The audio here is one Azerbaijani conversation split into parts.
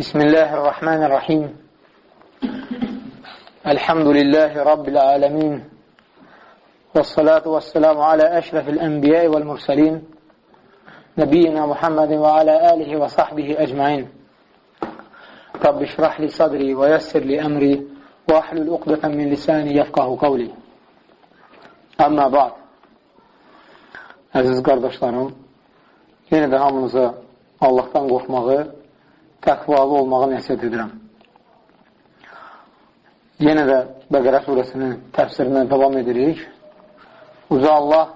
بسم الله الرحمن الرحيم. الحمد لله رب العالمين. والصلاة والسلام على أشرف الأنبياء والمرسلين نبينا محمد وعلى آله وصحبه أجمعين. رب اشرح لي صدري ويسر لي أمري وأحلل عقدة من لساني يفقه قولي. أما بعد Əziz qardaşlarım, yenə də hamınıza Allahdan qorxmağı, təqvalı olmağı nəsiyyət edirəm. Yenə də Bəqərə surəsinin təfsirindən davam edirik. Uca Allah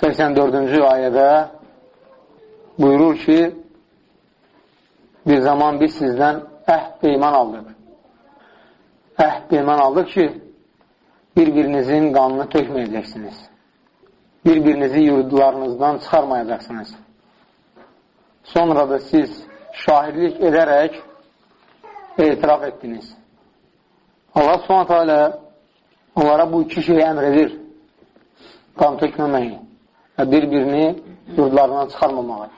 84-cü ayədə buyurur ki, bir zaman biz sizdən əhd peyman aldıq. Əhd peyman aldıq ki, bir-birinizin qanını tökməyəcəksiniz. Bir-birinizi yurdlarınızdan çıxarmayacaqsınız. Sonra da siz şahidlik edərək etiraf etdiniz. Allah subhanət hələ onlara bu iki şeyi əmr edir. Qan tökməməyi və bir-birini yurdlarından çıxarmamağı.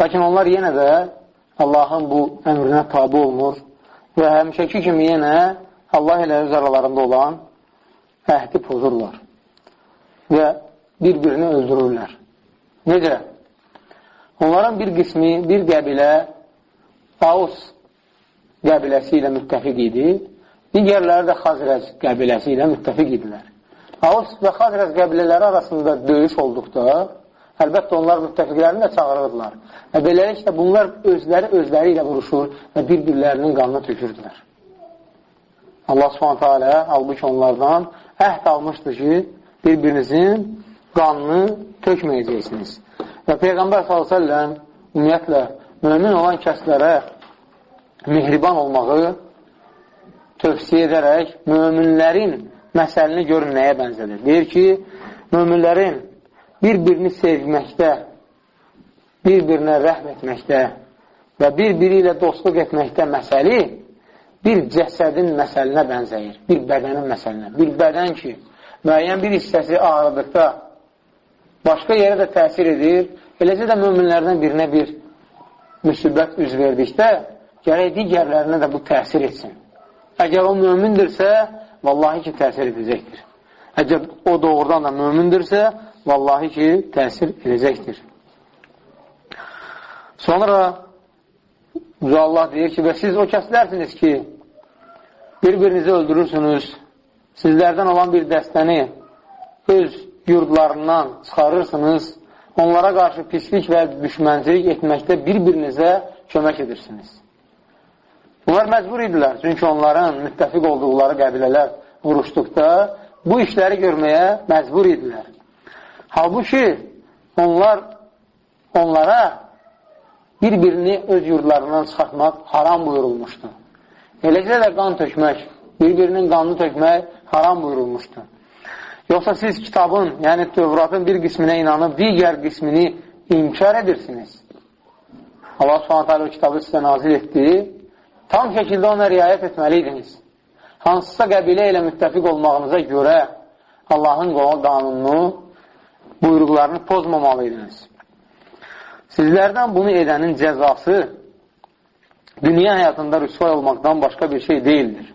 Lakin onlar yenə də Allahın bu əmrinə tabi olmur və həmişəki kimi yenə Allah ilə öz aralarında olan əhdi pozurlar və bir-birini öldürürlər. Necə? Onların bir qismi, bir qəbilə Aus qəbiləsi ilə müttəfiq idi, digərləri də Xazrəz qəbiləsi ilə müttəfiq idilər. Aus və Xazrəz qəbilələri arasında döyüş olduqda, əlbəttə onlar müttəfiqlərini də çağırırdılar. Və beləliklə bunlar özləri özləri ilə vuruşur və bir-birlərinin qanına tökürdülər. Allah subhanətə alə halbuki onlardan əhd almışdı ki, bir-birinizin qanını tökməyəcəksiniz. Və Peyğəmbər s.ə.v ümumiyyətlə mümin olan kəslərə mehriban olmağı tövsiyə edərək müminlərin məsəlini görün nəyə bənzədir. Deyir ki, müminlərin bir-birini sevməkdə, bir-birinə rəhm etməkdə və bir-biri ilə dostluq etməkdə məsəli bir cəsədin məsəlinə bənzəyir, bir bədənin məsəlinə. Bir bədən ki, müəyyən bir hissəsi ağrıdıqda başqa yerə də təsir edir, eləcə də müminlərdən birinə bir müsibət üz verdikdə, gərək digərlərinə də bu təsir etsin. Əgər o mümindirsə, vallahi ki, təsir edəcəkdir. Əgər o doğrudan da mümindirsə, vallahi ki, təsir edəcəkdir. Sonra Uca Allah deyir ki, və siz o kəslərsiniz ki, bir-birinizi öldürürsünüz, sizlərdən olan bir dəstəni öz yurdlarından çıxarırsınız, onlara qarşı pislik və düşməncilik etməkdə bir-birinizə kömək edirsiniz. Bunlar məcbur idilər, çünki onların müttəfiq olduqları qəbilələr vuruşduqda bu işləri görməyə məcbur idilər. Halbuki onlar onlara bir-birini öz yurdlarından çıxartmaq haram buyurulmuşdu. Eləcə də qan tökmək, bir-birinin qanını tökmək haram buyurulmuşdu. Yoxsa siz kitabın, yəni Tövratın bir qisminə inanıb, digər qismini inkar edirsiniz. Allah subhanətə alə o kitabı sizə nazil etdi. Tam şəkildə ona riayət etməliydiniz. Hansısa qəbilə ilə müttəfiq olmağınıza görə Allahın qanununu, buyruqlarını pozmamalıydınız. Sizlərdən bunu edənin cəzası dünya həyatında rüsvay olmaqdan başqa bir şey deyildir.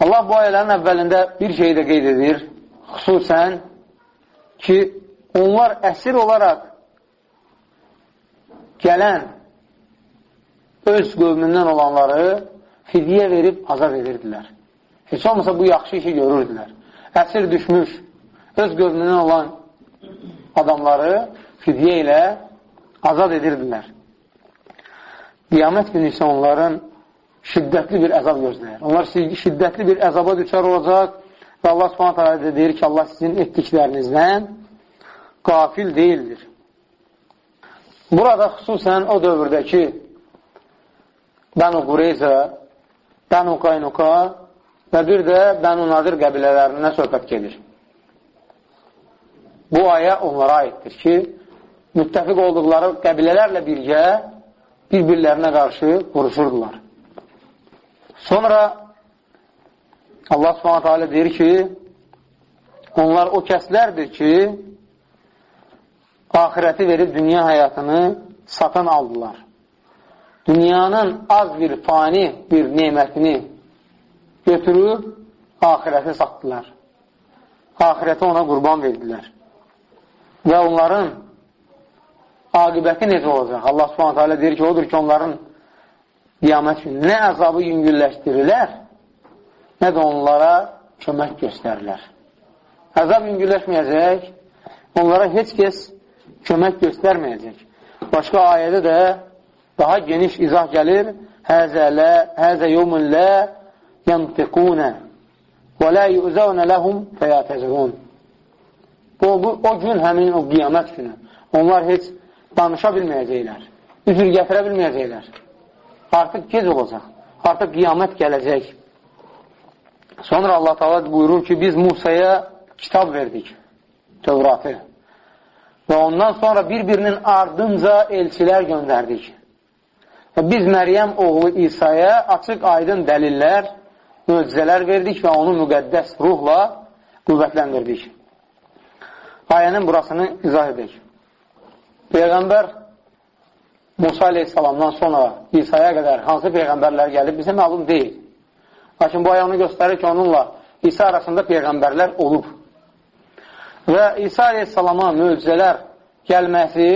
Allah bu ayələrin əvvəlində bir şeyi də qeyd edir, xüsusən ki, onlar əsir olaraq gələn öz qövmündən olanları fidyə verib azad edirdilər. Heç olmasa bu yaxşı işi görürdülər. Əsir düşmüş, öz qövmündən olan adamları fidyə ilə azad edirdilər. Qiyamət günü isə onların şiddətli bir əzab gözləyir. Onlar şiddətli bir əzaba düşər olacaq və Allah subhanət hələ deyir ki, Allah sizin etdiklərinizdən qafil deyildir. Burada xüsusən o dövrdəki Bənu Qureyza, Bənu Qaynuqa və bir də Bənu Nadir qəbilələrindən söhbət gedir. Bu ayə onlara aiddir ki, müttəfiq olduqları qəbilələrlə birgə bir-birlərinə qarşı vuruşurdular. Sonra Allah subhanətə alə deyir ki, onlar o kəslərdir ki, ahirəti verib dünya həyatını satan aldılar. dünyanın az bir fani bir nemətini götürüb ahirəti satdılar. Ahirəti ona qurban verdilər. Və onların aqibəti necə olacaq? Allah subhanətə alə deyir ki, odur ki, onların qiyamət günü nə əzabı yüngülləşdirirlər, nə də onlara kömək göstərirlər. Əzab yüngülləşməyəcək, onlara heç kəs kömək göstərməyəcək. Başqa ayədə də daha geniş izah gəlir. Həzə lə, həzə yevmun lə yəntiqunə və lə yu'zəvnə ləhum fəyətəzvun. O, bu, o gün həmin o qiyamət günü. Onlar heç danışa bilməyəcəklər. Üzr gətirə bilməyəcəklər. Artıq gec olacaq. Artıq qiyamət gələcək. Sonra Allah Taala buyurur ki, biz Musaya kitab verdik. Tövratı. Və ondan sonra bir-birinin ardınca elçilər göndərdik. Və biz Məryəm oğlu İsa'ya açıq aydın dəlillər, möcüzələr verdik və onu müqəddəs ruhla qüvvətləndirdik. Ayənin burasını izah edək. Peyğəmbər Musa aleyhissalamdan sonra İsa'ya qədər hansı peyğəmbərlər gəlib bizə məlum deyil. Lakin bu ayağını göstərir ki, onunla İsa arasında peyğəmbərlər olub. Və İsa aleyhissalama möcüzələr gəlməsi,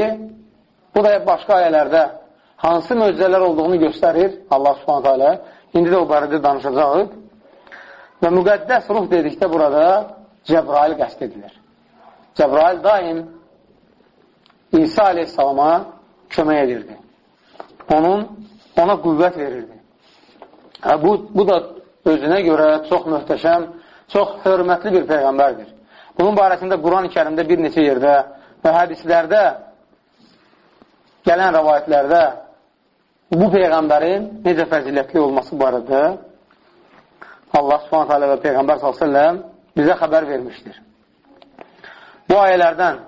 bu da başqa ayələrdə hansı möcüzələr olduğunu göstərir Allah subhanətə alə. İndi də o barədə danışacaq. Və müqəddəs ruh dedikdə burada Cəbrail qəst edilir. Cəbrail daim İsa aleyhissalama kömək edirdi. Onun, ona qüvvət verirdi. Hə, bu, bu da özünə görə çox möhtəşəm, çox hörmətli bir peyğəmbərdir. Bunun barəsində Quran-ı kərimdə bir neçə yerdə və hədislərdə gələn rəvayətlərdə bu peyğəmbərin necə fəzilətli olması barədə Allah subhanət hələ və Peyğəmbər s.ə.v bizə xəbər vermişdir. Bu ayələrdən,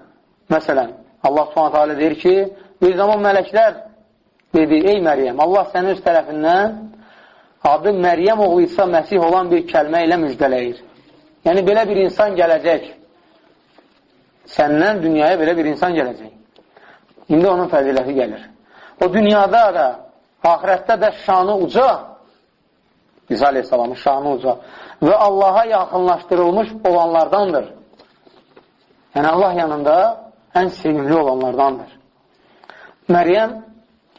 məsələn, Allah subhanət hələ deyir ki, bir zaman mələklər dedi, ey Məryəm, Allah səni öz tərəfindən adı Məryəm oğlu İsa Məsih olan bir kəlmə ilə müjdələyir. Yəni, belə bir insan gələcək. Səndən dünyaya belə bir insan gələcək. İndi onun fəziləti gəlir. O dünyada da, ahirətdə də şanı uca, İsa aleyhissalamın şanı uca və Allaha yaxınlaşdırılmış olanlardandır. Yəni, Allah yanında ən sevimli olanlardandır. Məryəm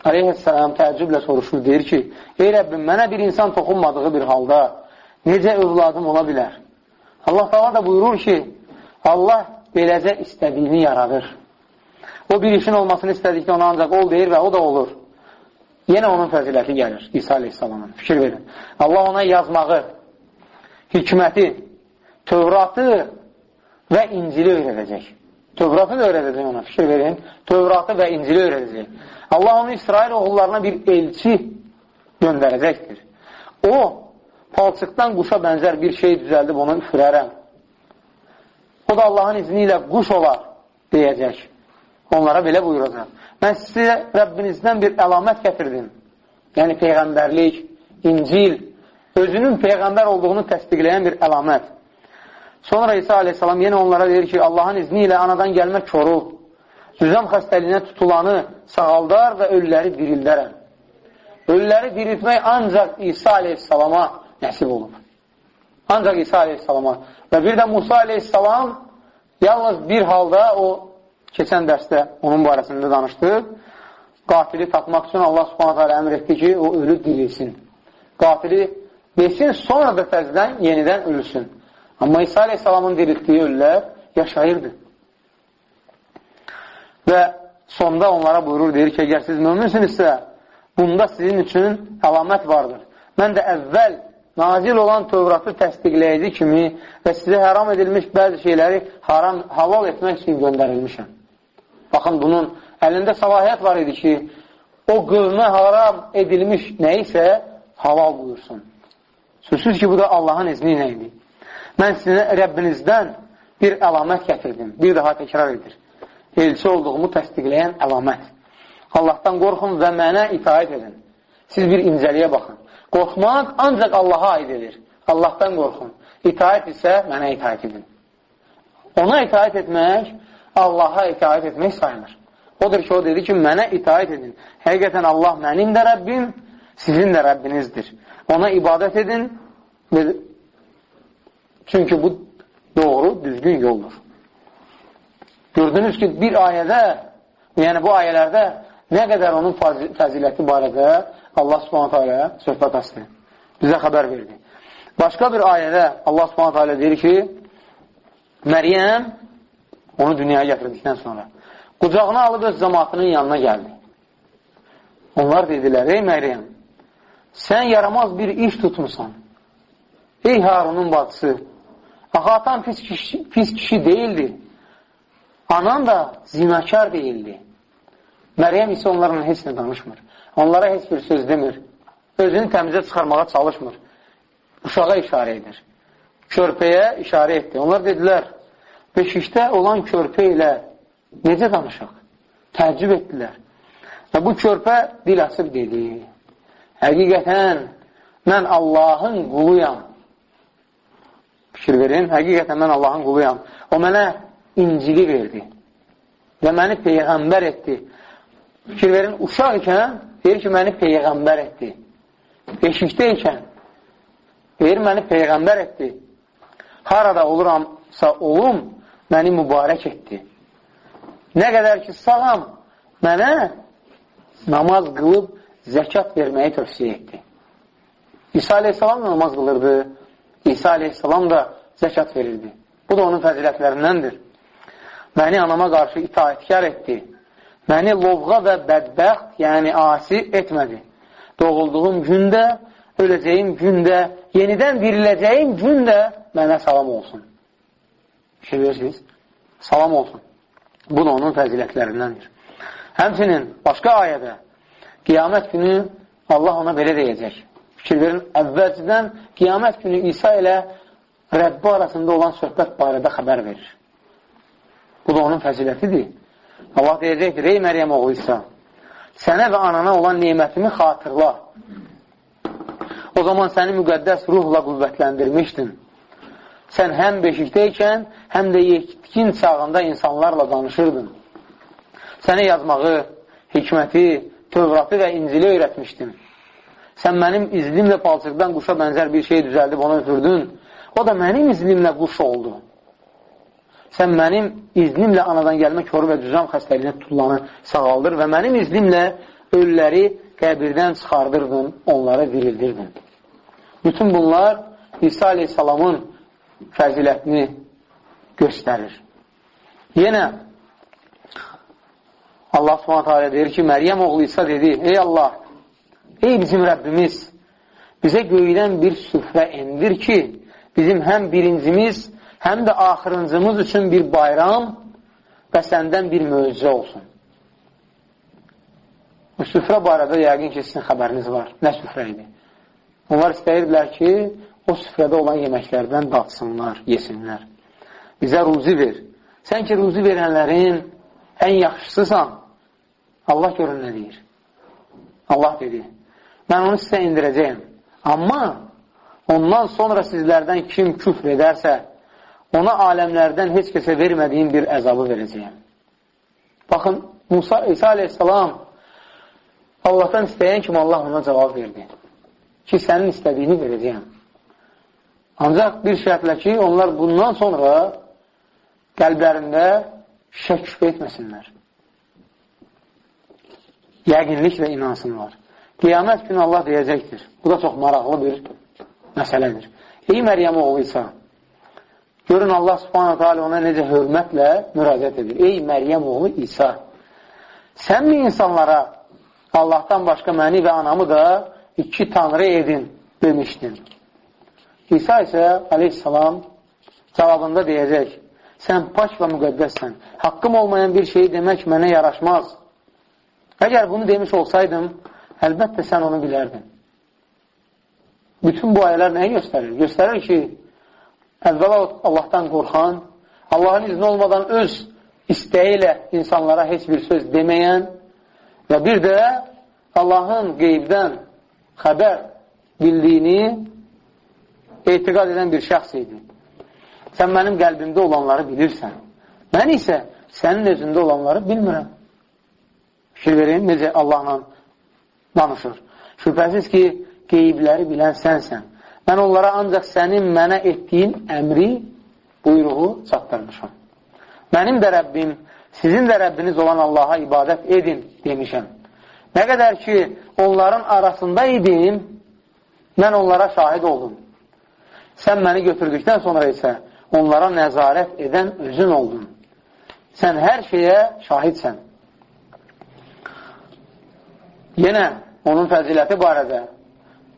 aleyhissalam təəccüblə soruşur, deyir ki, ey Rəbbim, mənə bir insan toxunmadığı bir halda necə övladım ola bilər? Allah da da buyurur ki, Allah beləcə istədiyini yaradır. O bir işin olmasını istədikdə ona ancaq ol deyir və o da olur. Yenə onun fəziləti gəlir İsa aleyhissalamın. Fikir verin. Allah ona yazmağı, hikməti, Tövratı və İncili öyrədəcək. Tövratı da öyrədəcək ona, fikir verin. Tövratı və İncili öyrədəcək. Allah onu İsrail oğullarına bir elçi göndərəcəkdir. O, palçıqdan quşa bənzər bir şey düzəldib onu üfürərəm. O da Allahın izni ilə quş olar deyəcək. Onlara belə buyuracaq. Mən sizə Rəbbinizdən bir əlamət gətirdim. Yəni, Peyğəmbərlik, İncil, özünün Peyğəmbər olduğunu təsdiqləyən bir əlamət. Sonra İsa aleyhissalam yenə onlara deyir ki, Allahın izni ilə anadan gəlmə koru, züzəm xəstəliyinə tutulanı sağaldar və ölüləri dirildərəm. Ölüləri diriltmək ancaq İsa aleyhissalama nəsib olub. Ancaq İsa aleyhissalama. Və bir də Musa aleyhissalam yalnız bir halda o keçən dərsdə onun barəsində danışdıq. Qatili tapmaq üçün Allah subhanət hələ əmr etdi ki, o ölü dirilsin. Qatili desin, sonra da təzdən yenidən ölüsün. Amma İsa aleyhissalamın diriltdiyi ölülər yaşayırdı. Və sonda onlara buyurur, deyir ki, əgər siz müminsinizsə, bunda sizin üçün əlamət vardır. Mən də əvvəl nazil olan Tövratı təsdiqləyici kimi və sizə haram edilmiş bəzi şeyləri haram, halal etmək üçün göndərilmişəm. Baxın, bunun əlində salahiyyət var idi ki, o qövmə haram edilmiş nə isə halal buyursun. Sözsüz ki, bu da Allahın izni ilə idi. Mən sizə Rəbbinizdən bir əlamət gətirdim. Bir daha təkrar edir. Elçi olduğumu təsdiqləyən əlamət. Allahdan qorxun və mənə itaət edin. Siz bir incəliyə baxın. Qorxmaq ancaq Allaha aid edir. Allahdan qorxun. İtaət isə mənə itaət edin. Ona itaət etmək Allaha itaət etmək sayılır. Odur ki, o dedi ki, mənə itaət edin. Həqiqətən Allah mənim də Rəbbim, sizin də Rəbbinizdir. Ona ibadət edin çünki bu doğru, düzgün yoldur. Gördünüz ki, bir ayədə, yəni bu ayələrdə nə qədər onun fəziləti barədə Allah subhanətə alə söhbət açdı. Bizə xəbər verdi. Başqa bir ayədə Allah subhanətə alə deyir ki, Məryəm onu dünyaya gətirdikdən sonra qucağına alıb öz zamatının yanına gəldi. Onlar dedilər, ey Məryəm, sən yaramaz bir iş tutmusan. Ey Harunun bacısı, axı atan pis kişi, pis kişi deyildi. Anan da zinakar deyildi. Məryəm isə onlarla heç nə danışmır. Onlara heç bir söz demir. Özünü təmizə çıxarmağa çalışmır. Uşağa işarə edir. Körpəyə işarə etdi. Onlar dedilər, beşikdə olan körpə ilə necə danışaq? Təəccüb etdilər. Və bu körpə dil açıb dedi, həqiqətən mən Allahın quluyam. Fikir verin, həqiqətən mən Allahın quluyam. O mənə İncili verdi və məni Peyğəmbər etdi. Fikir verin, uşaq ikən deyir ki, məni Peyğəmbər etdi. Beşikdə ikən deyir, məni Peyğəmbər etdi. Harada oluramsa olum, məni mübarək etdi. Nə qədər ki, sağam, mənə namaz qılıb zəkat verməyi tövsiyə etdi. İsa aleyhissalam namaz qılırdı, İsa aleyhissalam da zəkat verirdi. Bu da onun fəzilətlərindəndir. Məni anama qarşı itaətkar etdi. Məni lovğa və bədbəxt, yəni asi etmədi. Doğulduğum gündə, öləcəyim gündə, yenidən diriləcəyim gündə mənə salam olsun. Şey verirsiniz? Salam olsun. Bu da onun fəzilətlərindəndir. Həmçinin başqa ayədə qiyamət günü Allah ona belə deyəcək. Fikir verin, əvvəlcədən qiyamət günü İsa ilə Rəbbi arasında olan söhbət barədə xəbər verir. Bu da onun fəzilətidir. Allah deyəcəkdir, ey Məryəm oğlu İsa, sənə və anana olan neymətimi xatırla. O zaman səni müqəddəs ruhla qüvvətləndirmişdim. Sən həm beşikdəykən, həm də yetkin çağında insanlarla danışırdın. Sənə yazmağı, hikməti, tövratı və incili öyrətmişdim. Sən mənim izlimlə palçıqdan quşa bənzər bir şey düzəldib onu ötürdün. O da mənim izlimlə quş oldu. Sən mənim iznimlə anadan gəlmə körü və düzam xəstəliyinə tutulanı sağaldır və mənim iznimlə ölüləri qəbirdən çıxardırdın, onları dirildirdin. Bütün bunlar İsa aleyhissalamın fəzilətini göstərir. Yenə Allah subhanətə alə deyir ki, Məryəm oğlu İsa dedi, ey Allah, ey bizim Rəbbimiz, bizə göydən bir süfrə endir ki, bizim həm birincimiz, həm də axırıncımız üçün bir bayram və səndən bir möcüzə olsun. Bu süfrə barədə yəqin ki, sizin xəbəriniz var. Nə süfrə idi? Onlar istəyirdilər ki, o süfrədə olan yeməklərdən datsınlar, yesinlər. Bizə ruzi ver. Sən ki, ruzi verənlərin ən yaxşısısan, Allah görün nə deyir. Allah dedi, mən onu sizə indirəcəyim. Amma ondan sonra sizlərdən kim küfr edərsə, ona aləmlərdən heç kəsə vermədiyim bir əzabı verəcəyim. Baxın, Musa, İsa aleyhissalam Allahdan istəyən kimi Allah ona cavab verdi. Ki, sənin istədiyini verəcəyim. Ancaq bir şərtlə ki, onlar bundan sonra qəlblərində şək şübhə etməsinlər. Yəqinliklə inansınlar. Qiyamət günü Allah deyəcəkdir. Bu da çox maraqlı bir məsələdir. Ey Məryəm oğlu İsa, görün Allah subhanətə alə ona necə hörmətlə müraciət edir. Ey Məryəm oğlu İsa, sən mi insanlara Allahdan başqa məni və anamı da iki tanrı edin demişdin. İsa isə aleyhissalam cavabında deyəcək, sən paç və müqəddəssən, haqqım olmayan bir şeyi demək mənə yaraşmaz. Əgər bunu demiş olsaydım, əlbəttə sən onu bilərdin. Bütün bu ayələr nəyi göstərir? Göstərir ki, əvvəla Allahdan qorxan, Allahın izni olmadan öz istəyi ilə insanlara heç bir söz deməyən və bir də Allahın qeybdən xəbər bildiyini etiqad edən bir şəxs idi. Sən mənim qəlbimdə olanları bilirsən. Mən isə sənin özündə olanları bilmirəm. Fikir verin, necə Allahla danışır. Şübhəsiz ki, qeybləri bilən sənsən. Mən onlara ancaq sənin mənə etdiyin əmri, buyruğu çatdırmışam. Mənim də Rəbbim, sizin də Rəbbiniz olan Allaha ibadət edin demişəm. Nə qədər ki, onların arasında idim, mən onlara şahid oldum. Sən məni götürdükdən sonra isə onlara nəzarət edən özün oldun. Sən hər şeyə şahidsən. Yenə onun fəziləti barədə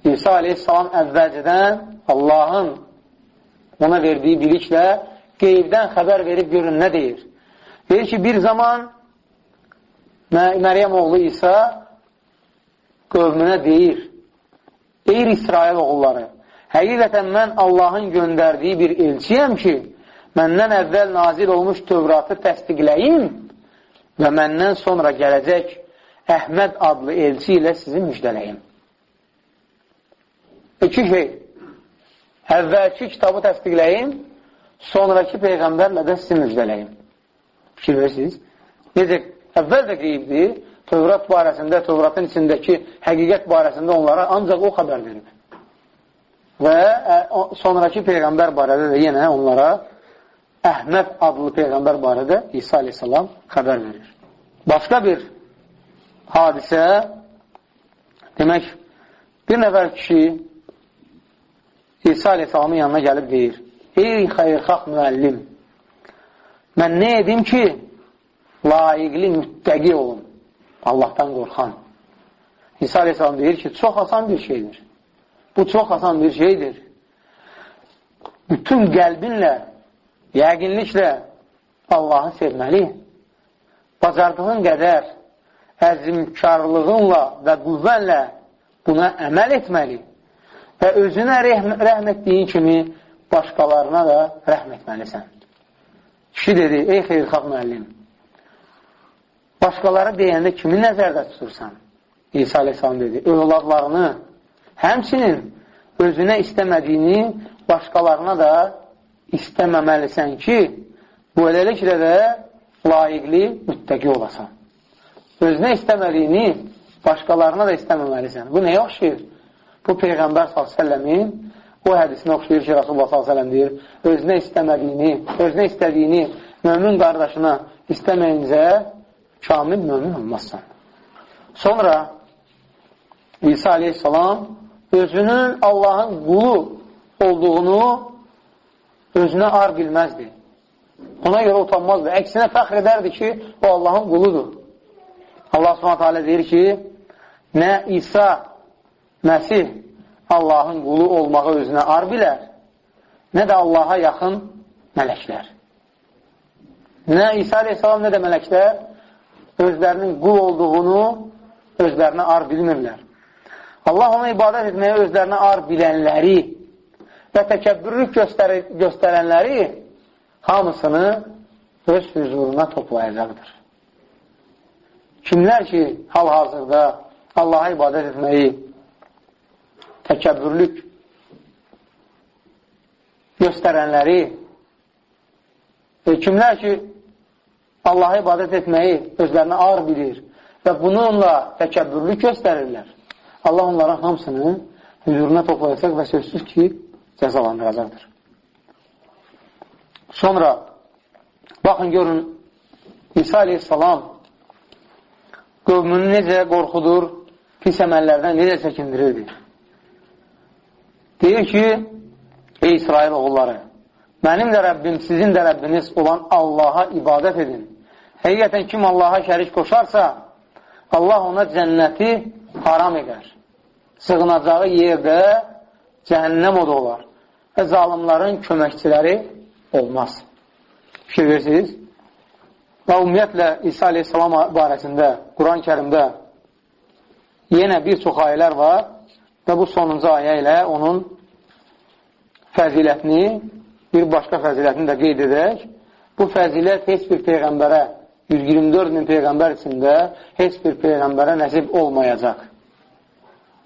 İsa aleyhissalam əvvəlcədən Allahın ona verdiyi biliklə qeybdən xəbər verib görün nə deyir. Deyir ki, bir zaman Məryəm oğlu İsa qövmünə deyir, deyir İsrail oğulları, həqiqətən mən Allahın göndərdiyi bir elçiyəm ki, məndən əvvəl nazil olmuş Tövratı təsdiqləyim və məndən sonra gələcək Əhməd adlı elçi ilə sizi müjdələyim. İki şey. Əvvəlki kitabı təsdiqləyim, sonraki Peyğəmbərlə də sizi müjdələyim. Fikir verirsiniz? Necə? Əvvəl də qeybdir, Tövrat barəsində, Tövratın içindəki həqiqət barəsində onlara ancaq o xəbər verib. Və sonraki Peyğəmbər barədə də yenə onlara Əhməd adlı Peyğəmbər barədə İsa aleyhissalam xəbər verir. Başqa bir hadisə, demək, bir nəfər kişi İsa aleyhissalamın yanına gəlib deyir, Ey xeyrxaq müəllim, mən nə edim ki, layiqli müttəqi olun, Allahdan qorxan. İsa aleyhissalam deyir ki, çox asan bir şeydir. Bu çox asan bir şeydir. Bütün qəlbinlə, yəqinliklə Allahı sevməli, bacardığın qədər əzimkarlığınla və qüvvənlə buna əməl etməli və özünə rəhm etdiyin kimi başqalarına da rəhm etməlisən. Kişi dedi, ey xeyrxalq müəllim, başqaları deyəndə kimi nəzərdə tutursan? İsa aleyhissalam dedi, övladlarını, həmçinin özünə istəmədiyini başqalarına da istəməməlisən ki, bu eləliklə də layiqli, müttəqi olasan. Özünə istəmədiyini başqalarına da istəməməlisən. Bu nəyə oxşayır? Bu Peyğəmbər s.ə.v-in o hədisini oxşayır ki, Rasulullah s.ə.v deyir, özünə istəmədiyini, özünə istədiyini mömin qardaşına istəməyincə kamil mömin olmazsan. Sonra İsa aleyhissalam özünün Allahın qulu olduğunu özünə ar bilməzdi. Ona görə utanmazdı. Əksinə fəxr edərdi ki, o Allahın quludur. Allah s.ə.v deyir ki, nə İsa Məsih Allahın qulu olmağı özünə ar bilər, nə də Allaha yaxın mələklər. Nə İsa aleyhissalam, nə də mələklər özlərinin qul olduğunu özlərinə ar bilmirlər. Allah ona ibadət etməyə özlərinə ar bilənləri və təkəbbürlük göstər göstərənləri hamısını öz hüzuruna toplayacaqdır. Kimlər ki, hal-hazırda Allaha ibadət etməyi təkəbbürlük göstərənləri e, kimlər ki, Allaha ibadət etməyi özlərinə ağır bilir və bununla təkəbbürlük göstərirlər. Allah onların hamısını hüzuruna toplayacaq və sözsüz ki, cəzalandıracaqdır. Sonra, baxın, görün, İsa aleyhissalam qövmünü necə qorxudur, pis əməllərdən necə çəkindirirdi. Deyir ki, ey İsrail oğulları, mənim də Rəbbim, sizin də Rəbbiniz olan Allaha ibadət edin. Həqiqətən kim Allaha şərik qoşarsa, Allah ona cənnəti haram edər. Sığınacağı yerdə cəhənnəm oda olar və zalimların köməkçiləri olmaz. Fikir verirsiniz? Və ümumiyyətlə İsa aleyhissalam barəsində Quran-ı kərimdə yenə bir çox ayələr var Və bu sonuncu ayə ilə onun fəzilətini, bir başqa fəzilətini də qeyd edək. Bu fəzilət heç bir Peyğəmbərə, 124 min Peyğəmbər içində heç bir Peyğəmbərə nəsib olmayacaq.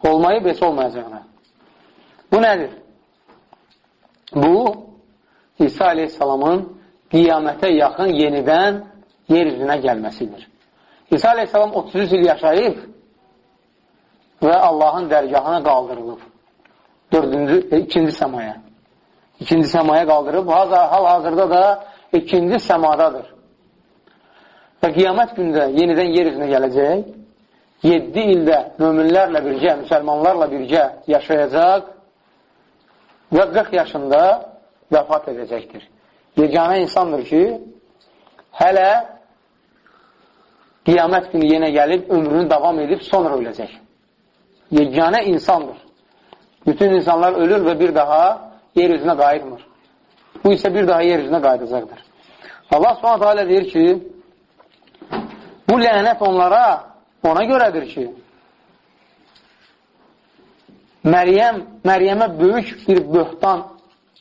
Olmayıb, heç olmayacaqlar. Bu nədir? Bu, İsa aleyhissalamın qiyamətə yaxın yenidən yer üzünə gəlməsidir. İsa aleyhissalam 33 il yaşayıb və Allahın dərgahına qaldırılıb. Dördüncü, e, ikinci səmaya. İkinci səmaya qaldırıb, hal-hazırda da ikinci səmadadır. Və qiyamət gündə yenidən yer üzünə gələcək, 7 ildə möminlərlə birgə, müsəlmanlarla birgə yaşayacaq və 40 yaşında vəfat edəcəkdir. Yeganə insandır ki, hələ qiyamət günü yenə gəlib, ömrünü davam edib, sonra öləcək. Yeganə insandır. Bütün insanlar ölür və bir daha yer üzünə qayıtmır. Bu isə bir daha yer üzünə qayıdacaqdır. Allah subhanətə alə deyir ki, bu lənət onlara ona görədir ki, Məryəm, Məryəmə böyük bir böhtan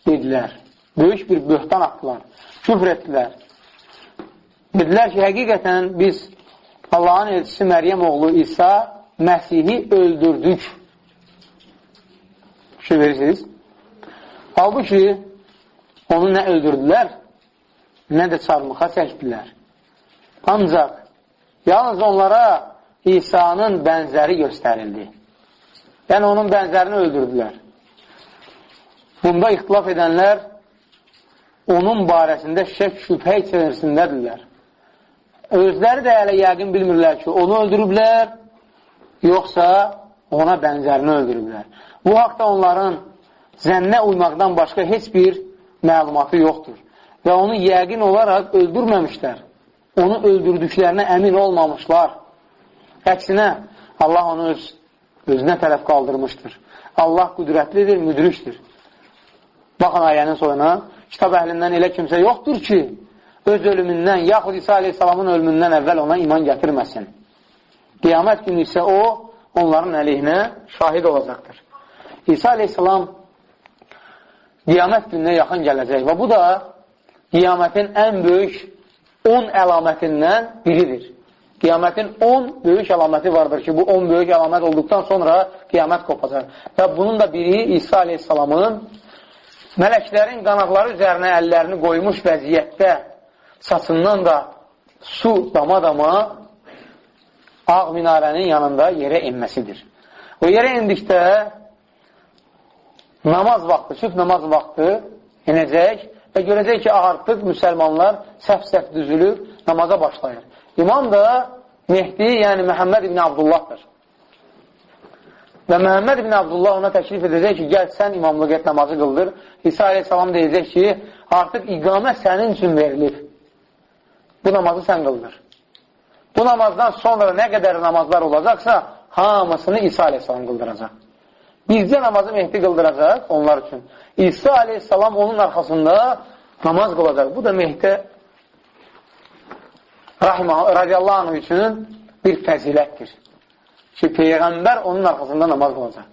dedilər. Böyük bir böhtan atdılar. Küfr etdilər. Dedilər ki, həqiqətən biz Allahın elçisi Məryəm oğlu İsa Məsihi öldürdük. Şey verirsiniz. Halbuki onu nə öldürdülər, nə də çarmıxa çəkdilər. Ancaq yalnız onlara İsa'nın bənzəri göstərildi. Yəni, onun bənzərini öldürdülər. Bunda ixtilaf edənlər onun barəsində şək şübhə içərisindədirlər. Özləri də hələ yəqin bilmirlər ki, onu öldürüblər, yoxsa ona bənzərini öldürüblər. Bu haqda onların zənnə uymaqdan başqa heç bir məlumatı yoxdur. Və onu yəqin olaraq öldürməmişlər. Onu öldürdüklərinə əmin olmamışlar. Əksinə, Allah onu öz, özünə tərəf qaldırmışdır. Allah qüdrətlidir, müdrikdir. Baxın ayənin soyuna, kitab əhlindən elə kimsə yoxdur ki, öz ölümündən, yaxud İsa aleyhissalamın ölümündən əvvəl ona iman gətirməsin. Qiyamət günü isə o, onların əleyhinə şahid olacaqdır. İsa aleyhissalam qiyamət gününə yaxın gələcək və bu da qiyamətin ən böyük 10 əlamətindən biridir. Qiyamətin 10 böyük əlaməti vardır ki, bu 10 böyük əlamət olduqdan sonra qiyamət qopacaq. Və bunun da biri İsa aleyhissalamın mələklərin qanaqları üzərinə əllərini qoymuş vəziyyətdə saçından da su dama-dama ağ minarənin yanında yerə inməsidir. O yerə indikdə namaz vaxtı, sübh namaz vaxtı inəcək və görəcək ki, artıq müsəlmanlar səhv-səhv düzülüb namaza başlayır. İmam da Mehdi, yəni Məhəmməd ibn Abdullahdır. Və Məhəmməd ibn Abdullah ona təklif edəcək ki, gəl sən imamlıq et namazı qıldır. İsa aleyhissalam deyəcək ki, artıq iqamə sənin üçün verilir. Bu namazı sən qıldır. Bu namazdan sonra nə qədər namazlar olacaqsa, hamısını İsa aleyhissalam qıldıracaq. Bircə namazı Mehdi qıldıracaq onlar üçün. İsa aleyhissalam onun arxasında namaz qılacaq. Bu da Mehdi radiyallahu anh üçün bir fəzilətdir ki, Peyğəmbər onun arxasında namaz qılacaq.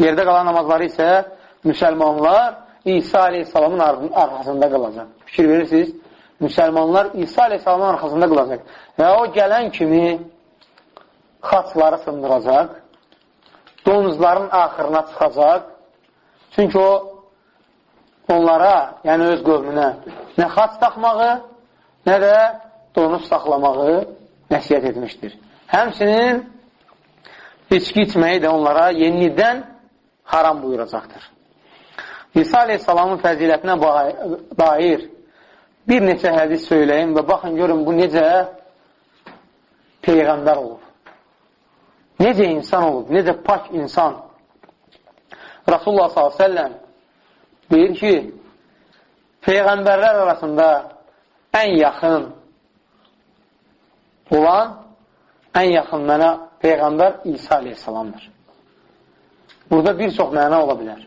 Yerdə qalan namazları isə müsəlmanlar İsa aleyhissalamın arxasında qılacaq. Fikir verirsiniz, müsəlmanlar İsa aleyhissalamın arxasında qılacaq. Və o gələn kimi xaçları sındıracaq, donuzların axırına çıxacaq. Çünki o onlara, yəni öz qövmünə nə xaç taxmağı, nə də donuz saxlamağı nəsiyyət etmişdir. Həmsinin içki içməyi də onlara yenidən haram buyuracaqdır. İsa aleyhissalamın fəzilətinə dair bir neçə hədis söyləyim və baxın görün bu necə Peyğəmbər olub. Necə insan olub, necə pak insan. Rasulullah s.ə.v deyir ki, Peyğəmbərlər arasında ən yaxın olan ən yaxın mənə Peyğəmbər İsa aleyhissalamdır. Burada bir çox məna ola bilər.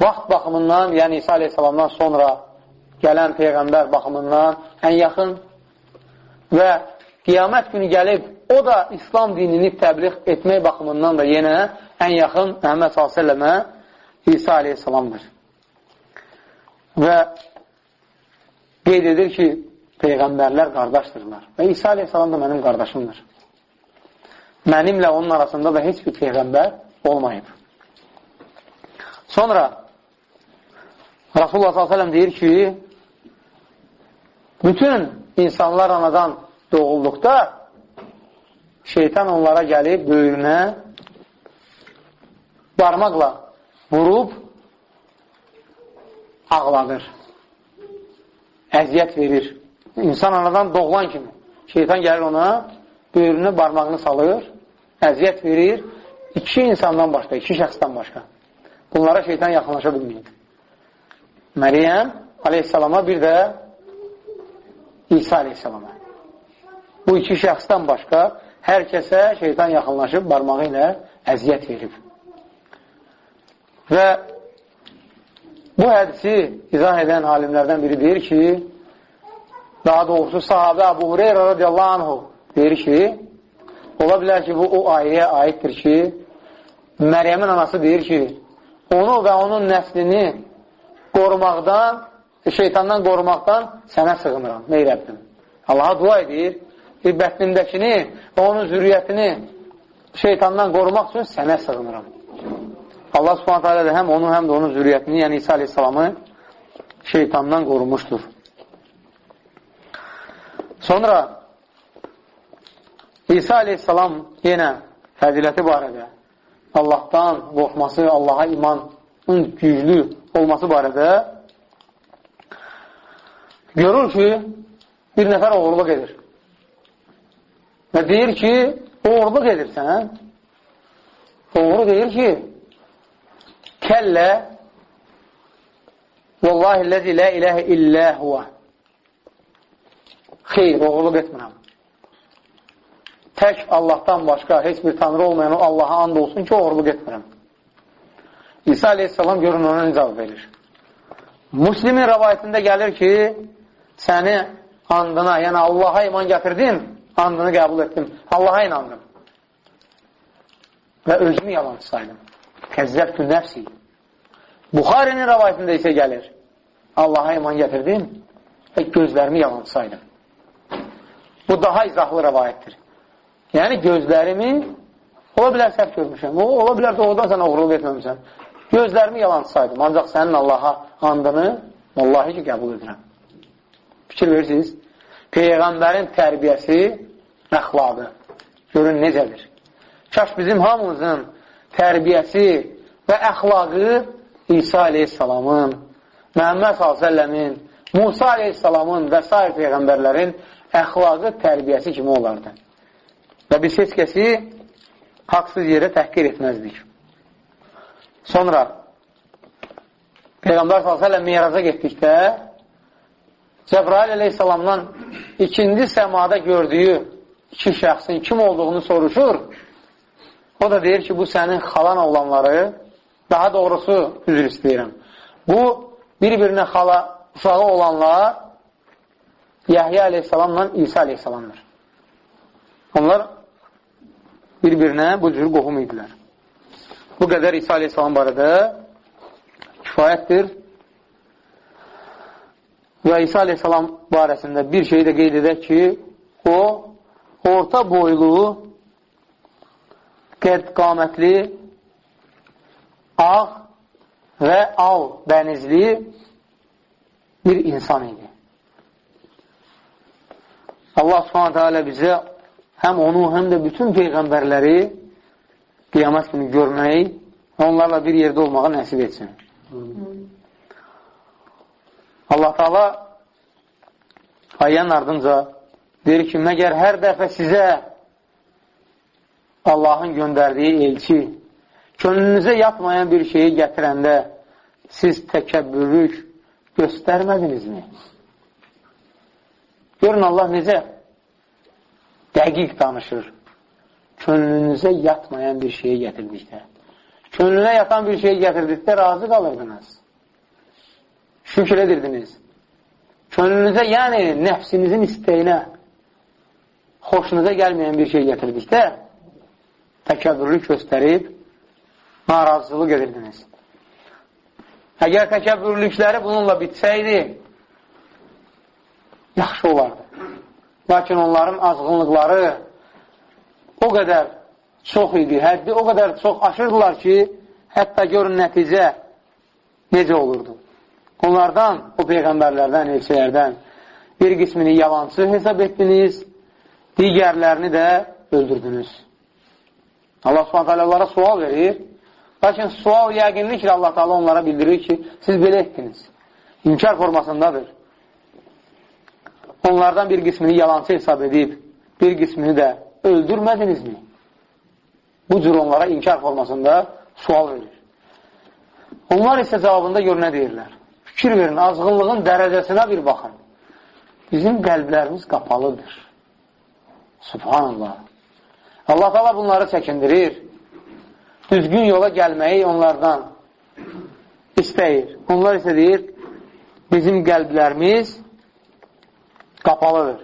Vaxt baxımından, yəni İsa aleyhissalamdan sonra gələn Peyğəmbər baxımından ən yaxın və qiyamət günü gəlib, o da İslam dinini təbliğ etmək baxımından da yenə ən yaxın Məhəmməd s.ə.və İsa aleyhissalamdır. Və qeyd edir ki, Peyğəmbərlər qardaşdırlar və İsa aleyhissalam da mənim qardaşımdır mənimlə onun arasında da heç bir Peyğəmbər olmayıb. Sonra Rasulullah s.ə.v deyir ki, bütün insanlar anadan doğulduqda şeytan onlara gəlib böyrünə barmaqla vurub ağladır, əziyyət verir. İnsan anadan doğulan kimi şeytan gəlir ona, böyrünə barmağını salır, əziyyət verir, iki insandan başqa, iki şəxsdən başqa. Bunlara şeytan yaxınlaşa bilməyir. Məryəm aleyhissalama bir də İsa aleyhissalama. Bu iki şəxsdən başqa hər kəsə şeytan yaxınlaşıb barmağı ilə əziyyət verib. Və bu hədisi izah edən alimlərdən biri deyir ki, daha doğrusu sahabə Abu Hureyra radiyallahu anhu deyir ki, ola bilər ki, bu o ayəyə aiddir ki, Məryəmin anası deyir ki, onu və onun nəslini qorumaqdan, şeytandan qorumaqdan sənə sığınıram, ey Rəbbim. Allaha dua edir, bir bətnindəkini və onun zürriyyətini şeytandan qorumaq üçün sənə sığınıram. Allah subhanətə alə də həm onu, həm də onun zürriyyətini, yəni İsa aleyhissalamı şeytandan qorumuşdur. Sonra İsa aleyhissalam yenə fəziləti barədə Allahdan qorxması, Allaha imanın güclü olması barədə görür ki, bir nəfər oğurluq edir. Və deyir ki, oğurluq edirsən. Oğru deyir ki, kəllə Vallahi ləzi lə iləhə illə huvə Xeyr, oğurluq etmirəm. Tək Allahdan başqa heç bir tanrı olmayan o Allaha and olsun ki, oğurluq etmirəm. İsa aleyhissalam görün ona cavab verir. Muslimin rəvayətində gəlir ki, səni andına, yəni Allaha iman gətirdim, andını qəbul etdim, Allaha inandım. Və özümü yalancı saydım. Kəzzəbtü nəfsi. Buxarinin rəvayətində isə gəlir. Allaha iman gətirdim və gözlərimi yalancı saydım. Bu daha izahlı rəvayətdir. Yəni gözlərimi ola bilər səhv görmüşəm. Ola bilər doğrudan sən oğurluq etməmişsən. Gözlərimi yalancı saydım. Ancaq sənin Allaha andını vallahi ki, qəbul edirəm. Fikir verirsiniz. Peyğəmbərin tərbiyəsi əxlaqı. Görün necədir. Kaş bizim hamımızın tərbiyəsi və əxlaqı İsa aleyhissalamın, Məhəmməd s.ə.v-in, Musa aleyhissalamın və s. peyğəmbərlərin əxlaqı tərbiyəsi kimi olardı. Və biz heç kəsi haqsız yerə təhqir etməzdik. Sonra Peyğəmbər s.ə.v meyraza getdikdə Cəbrail aleyhissalamdan ikinci səmada gördüyü iki şəxsin kim olduğunu soruşur. O da deyir ki, bu sənin xalan oğlanları, daha doğrusu üzr istəyirəm. Bu, bir-birinə xala uşağı olanlar Yəhya aleyhissalamla İsa aleyhissalamdır. Onlar bir-birinə bu cür qohum idilər. Bu qədər İsa aleyhissalam barədə kifayətdir. Və İsa aleyhissalam barəsində bir şey də qeyd edək ki, o, orta boylu, qəd qamətli, ağ və al bənizli bir insan idi. Allah subhanətə alə bizə həm onu, həm də bütün peyğəmbərləri qiyamət günü görməyi, onlarla bir yerdə olmağa nəsib etsin. Allah Taala ayənin ardınca deyir ki, məgər hər dəfə sizə Allahın göndərdiyi elçi könlünüzə yatmayan bir şeyi gətirəndə siz təkəbbürlük göstərmədinizmi? Görün Allah necə dəqiq danışır. Könlünüzə yatmayan bir şeyi gətirdikdə. Könlünə yatan bir şeyi gətirdikdə razı qalırdınız. Şükür edirdiniz. Könlünüzə, yəni nəfsinizin istəyinə, xoşunuza gəlməyən bir şey gətirdikdə təkəbbürlük göstərib narazılıq edirdiniz. Əgər təkəbbürlükləri bununla bitsəydi, yaxşı olardı. Lakin onların azğınlıqları o qədər çox idi, həddi o qədər çox aşırdılar ki, hətta görün nəticə necə olurdu. Onlardan, o peyğəmbərlərdən, elçilərdən bir qismini yalancı hesab etdiniz, digərlərini də öldürdünüz. Allah subhanət hələ onlara sual verir. Lakin sual yəqinliklə Allah da onlara bildirir ki, siz belə etdiniz. İnkar formasındadır. Onlardan bir qismini yalancı hesab edib, bir qismini də öldürmədinizmi? Bu cür onlara inkar formasında sual verir. Onlar isə cavabında gör nə deyirlər. Fikir verin, azğınlığın dərəcəsinə bir baxın. Bizim qəlblərimiz qapalıdır. Subhanallah. Allah da bunları çəkindirir. Düzgün yola gəlməyi onlardan istəyir. Onlar isə deyir, bizim qəlblərimiz qapalıdır.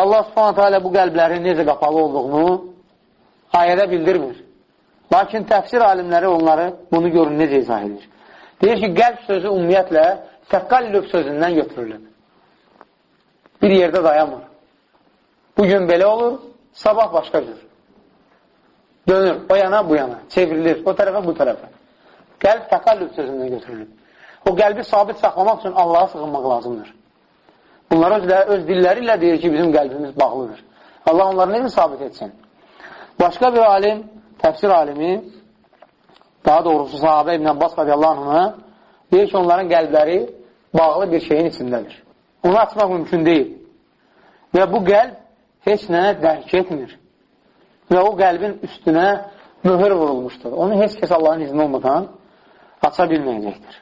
Allah subhanətə alə bu qəlblərin necə qapalı olduğunu ayədə bildirmir. Lakin təfsir alimləri onları bunu görün necə izah edir. Deyir ki, qəlb sözü ümumiyyətlə təqallüb sözündən götürülür. Bir yerdə dayanmır. Bugün belə olur, sabah başqa cür. Dönür, o yana, bu yana, çevrilir, o tərəfə, bu tərəfə. Qəlb təqallüb sözündən götürülür. O qəlbi sabit saxlamaq üçün Allaha sığınmaq lazımdır. Bunlar öz, öz dilləri ilə deyir ki, bizim qəlbimiz bağlıdır. Allah onları necə sabit etsin? Başqa bir alim, təfsir alimi, daha doğrusu sahabə İbn Abbas radiyallahu anhına deyir ki, onların qəlbləri bağlı bir şeyin içindədir. Onu açmaq mümkün deyil. Və bu qəlb heç nənə dərk etmir. Və o qəlbin üstünə möhür vurulmuşdur. Onu heç kəs Allahın izni olmadan aça bilməyəcəkdir.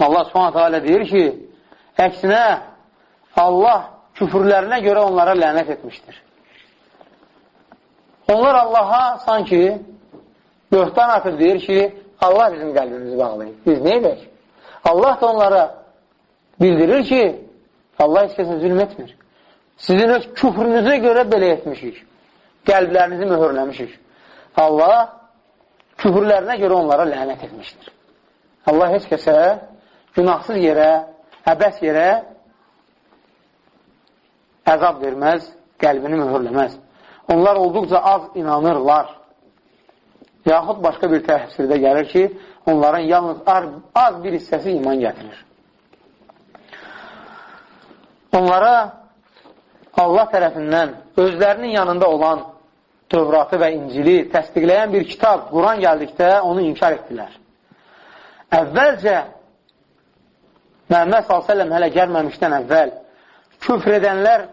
Allah subhanətə alə deyir ki, əksinə Allah küfürlərinə görə onlara lənət etmişdir. Onlar Allaha sanki böhtan atıb deyir ki, Allah bizim qəlbimizi bağlayır. Biz nə edək? Allah da onlara bildirir ki, Allah heç kəsə zülm etmir. Sizin öz küfrünüzə görə belə etmişik. Qəlblərinizi möhürləmişik. Allah küfürlərinə görə onlara lənət etmişdir. Allah heç kəsə günahsız yerə, əbəs yerə əzab verməz, qəlbini möhürləməz. Onlar olduqca az inanırlar. Yaxud başqa bir təfsirdə gəlir ki, onların yalnız az bir hissəsi iman gətirir. Onlara Allah tərəfindən özlərinin yanında olan Tövratı və İncili təsdiqləyən bir kitab, Quran gəldikdə onu inkar etdilər. Əvvəlcə Məhəmməd s.ə.v hələ gəlməmişdən əvvəl küfr edənlər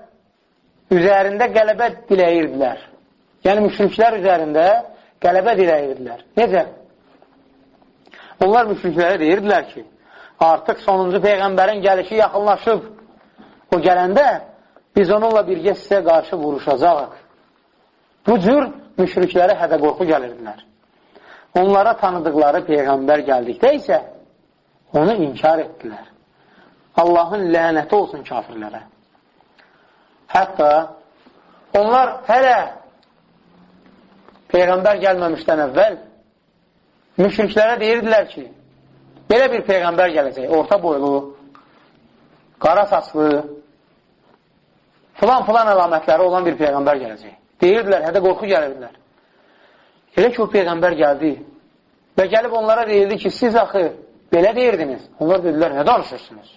üzərində qələbə diləyirdilər. Yəni, müşriklər üzərində qələbə diləyirdilər. Necə? Onlar müşriklərə deyirdilər ki, artıq sonuncu Peyğəmbərin gəlişi yaxınlaşıb. O gələndə biz onunla birgə sizə qarşı vuruşacaq. Bu cür müşriklərə hədə qorxu gəlirdilər. Onlara tanıdıqları Peyğəmbər gəldikdə isə onu inkar etdilər. Allahın lənəti olsun kafirlərə. Hətta onlar hələ Peyğəmbər gəlməmişdən əvvəl müşriklərə deyirdilər ki, belə bir Peyğəmbər gələcək, orta boylu, qara saçlı, filan-filan əlamətləri olan bir Peyğəmbər gələcək. Deyirdilər, hədə qorxu gəlirdilər. Elə ki, o Peyğəmbər gəldi və gəlib onlara deyildi ki, siz axı belə deyirdiniz. Onlar dedilər, nə danışırsınız?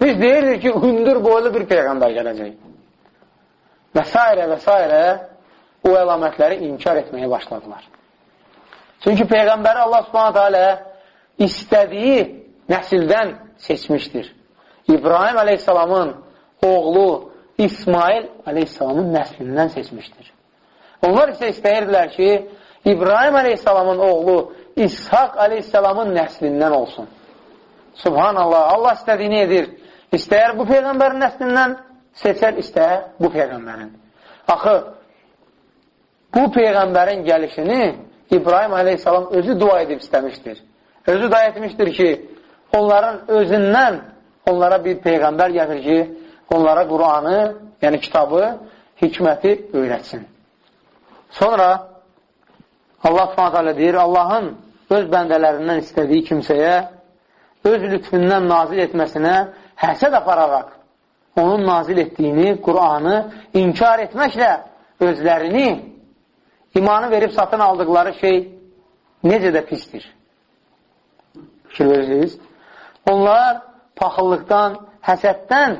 Biz deyirdik ki, hündür boylu bir Peyğəmbər gələcək və s. və s. o əlamətləri inkar etməyə başladılar. Çünki Peyğəmbəri Allah subhanətə alə istədiyi nəsildən seçmişdir. İbrahim əleyhissalamın oğlu İsmail əleyhissalamın nəslindən seçmişdir. Onlar isə istəyirdilər ki, İbrahim əleyhissalamın oğlu İshak əleyhissalamın nəslindən olsun. Subhanallah, Allah istədiyini edir. İstəyər bu Peyğəmbərin nəslindən, seçər istər bu Peyğəmbərin. Axı, bu Peyğəmbərin gəlişini İbrahim aleyhissalam özü dua edib istəmişdir. Özü dua etmişdir ki, onların özündən onlara bir Peyğəmbər gəlir ki, onlara Quranı, yəni kitabı, hikməti öyrətsin. Sonra Allah s.ə.v deyir, Allahın öz bəndələrindən istədiyi kimsəyə öz lütfündən nazil etməsinə həsəd apararaq onun nazil etdiyini, Qur'anı inkar etməklə özlərini imanı verib satın aldıqları şey necə də pistir. Fikir verirsiniz? Onlar paxıllıqdan, həsəddən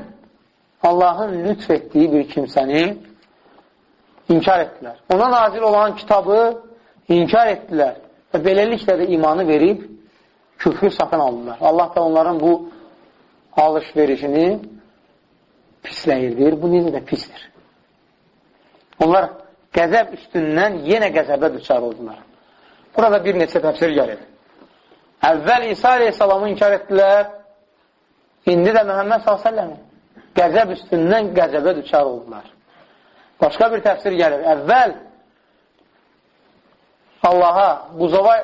Allahın lütf etdiyi bir kimsəni inkar etdilər. Ona nazil olan kitabı inkar etdilər və beləliklə də imanı verib küfrü satın aldılar. Allah da onların bu alış-verişini pisləyirdir. Bu necə də pisdir. Onlar qəzəb üstündən yenə qəzəbə düşər oldular. Burada bir neçə təfsir gəlir. Əvvəl İsa aleyhissalamı inkar etdilər, indi də Məhəmməd s.ə.v qəzəb üstündən qəzəbə düşər oldular. Başqa bir təfsir gəlir. Əvvəl Allaha, buzova,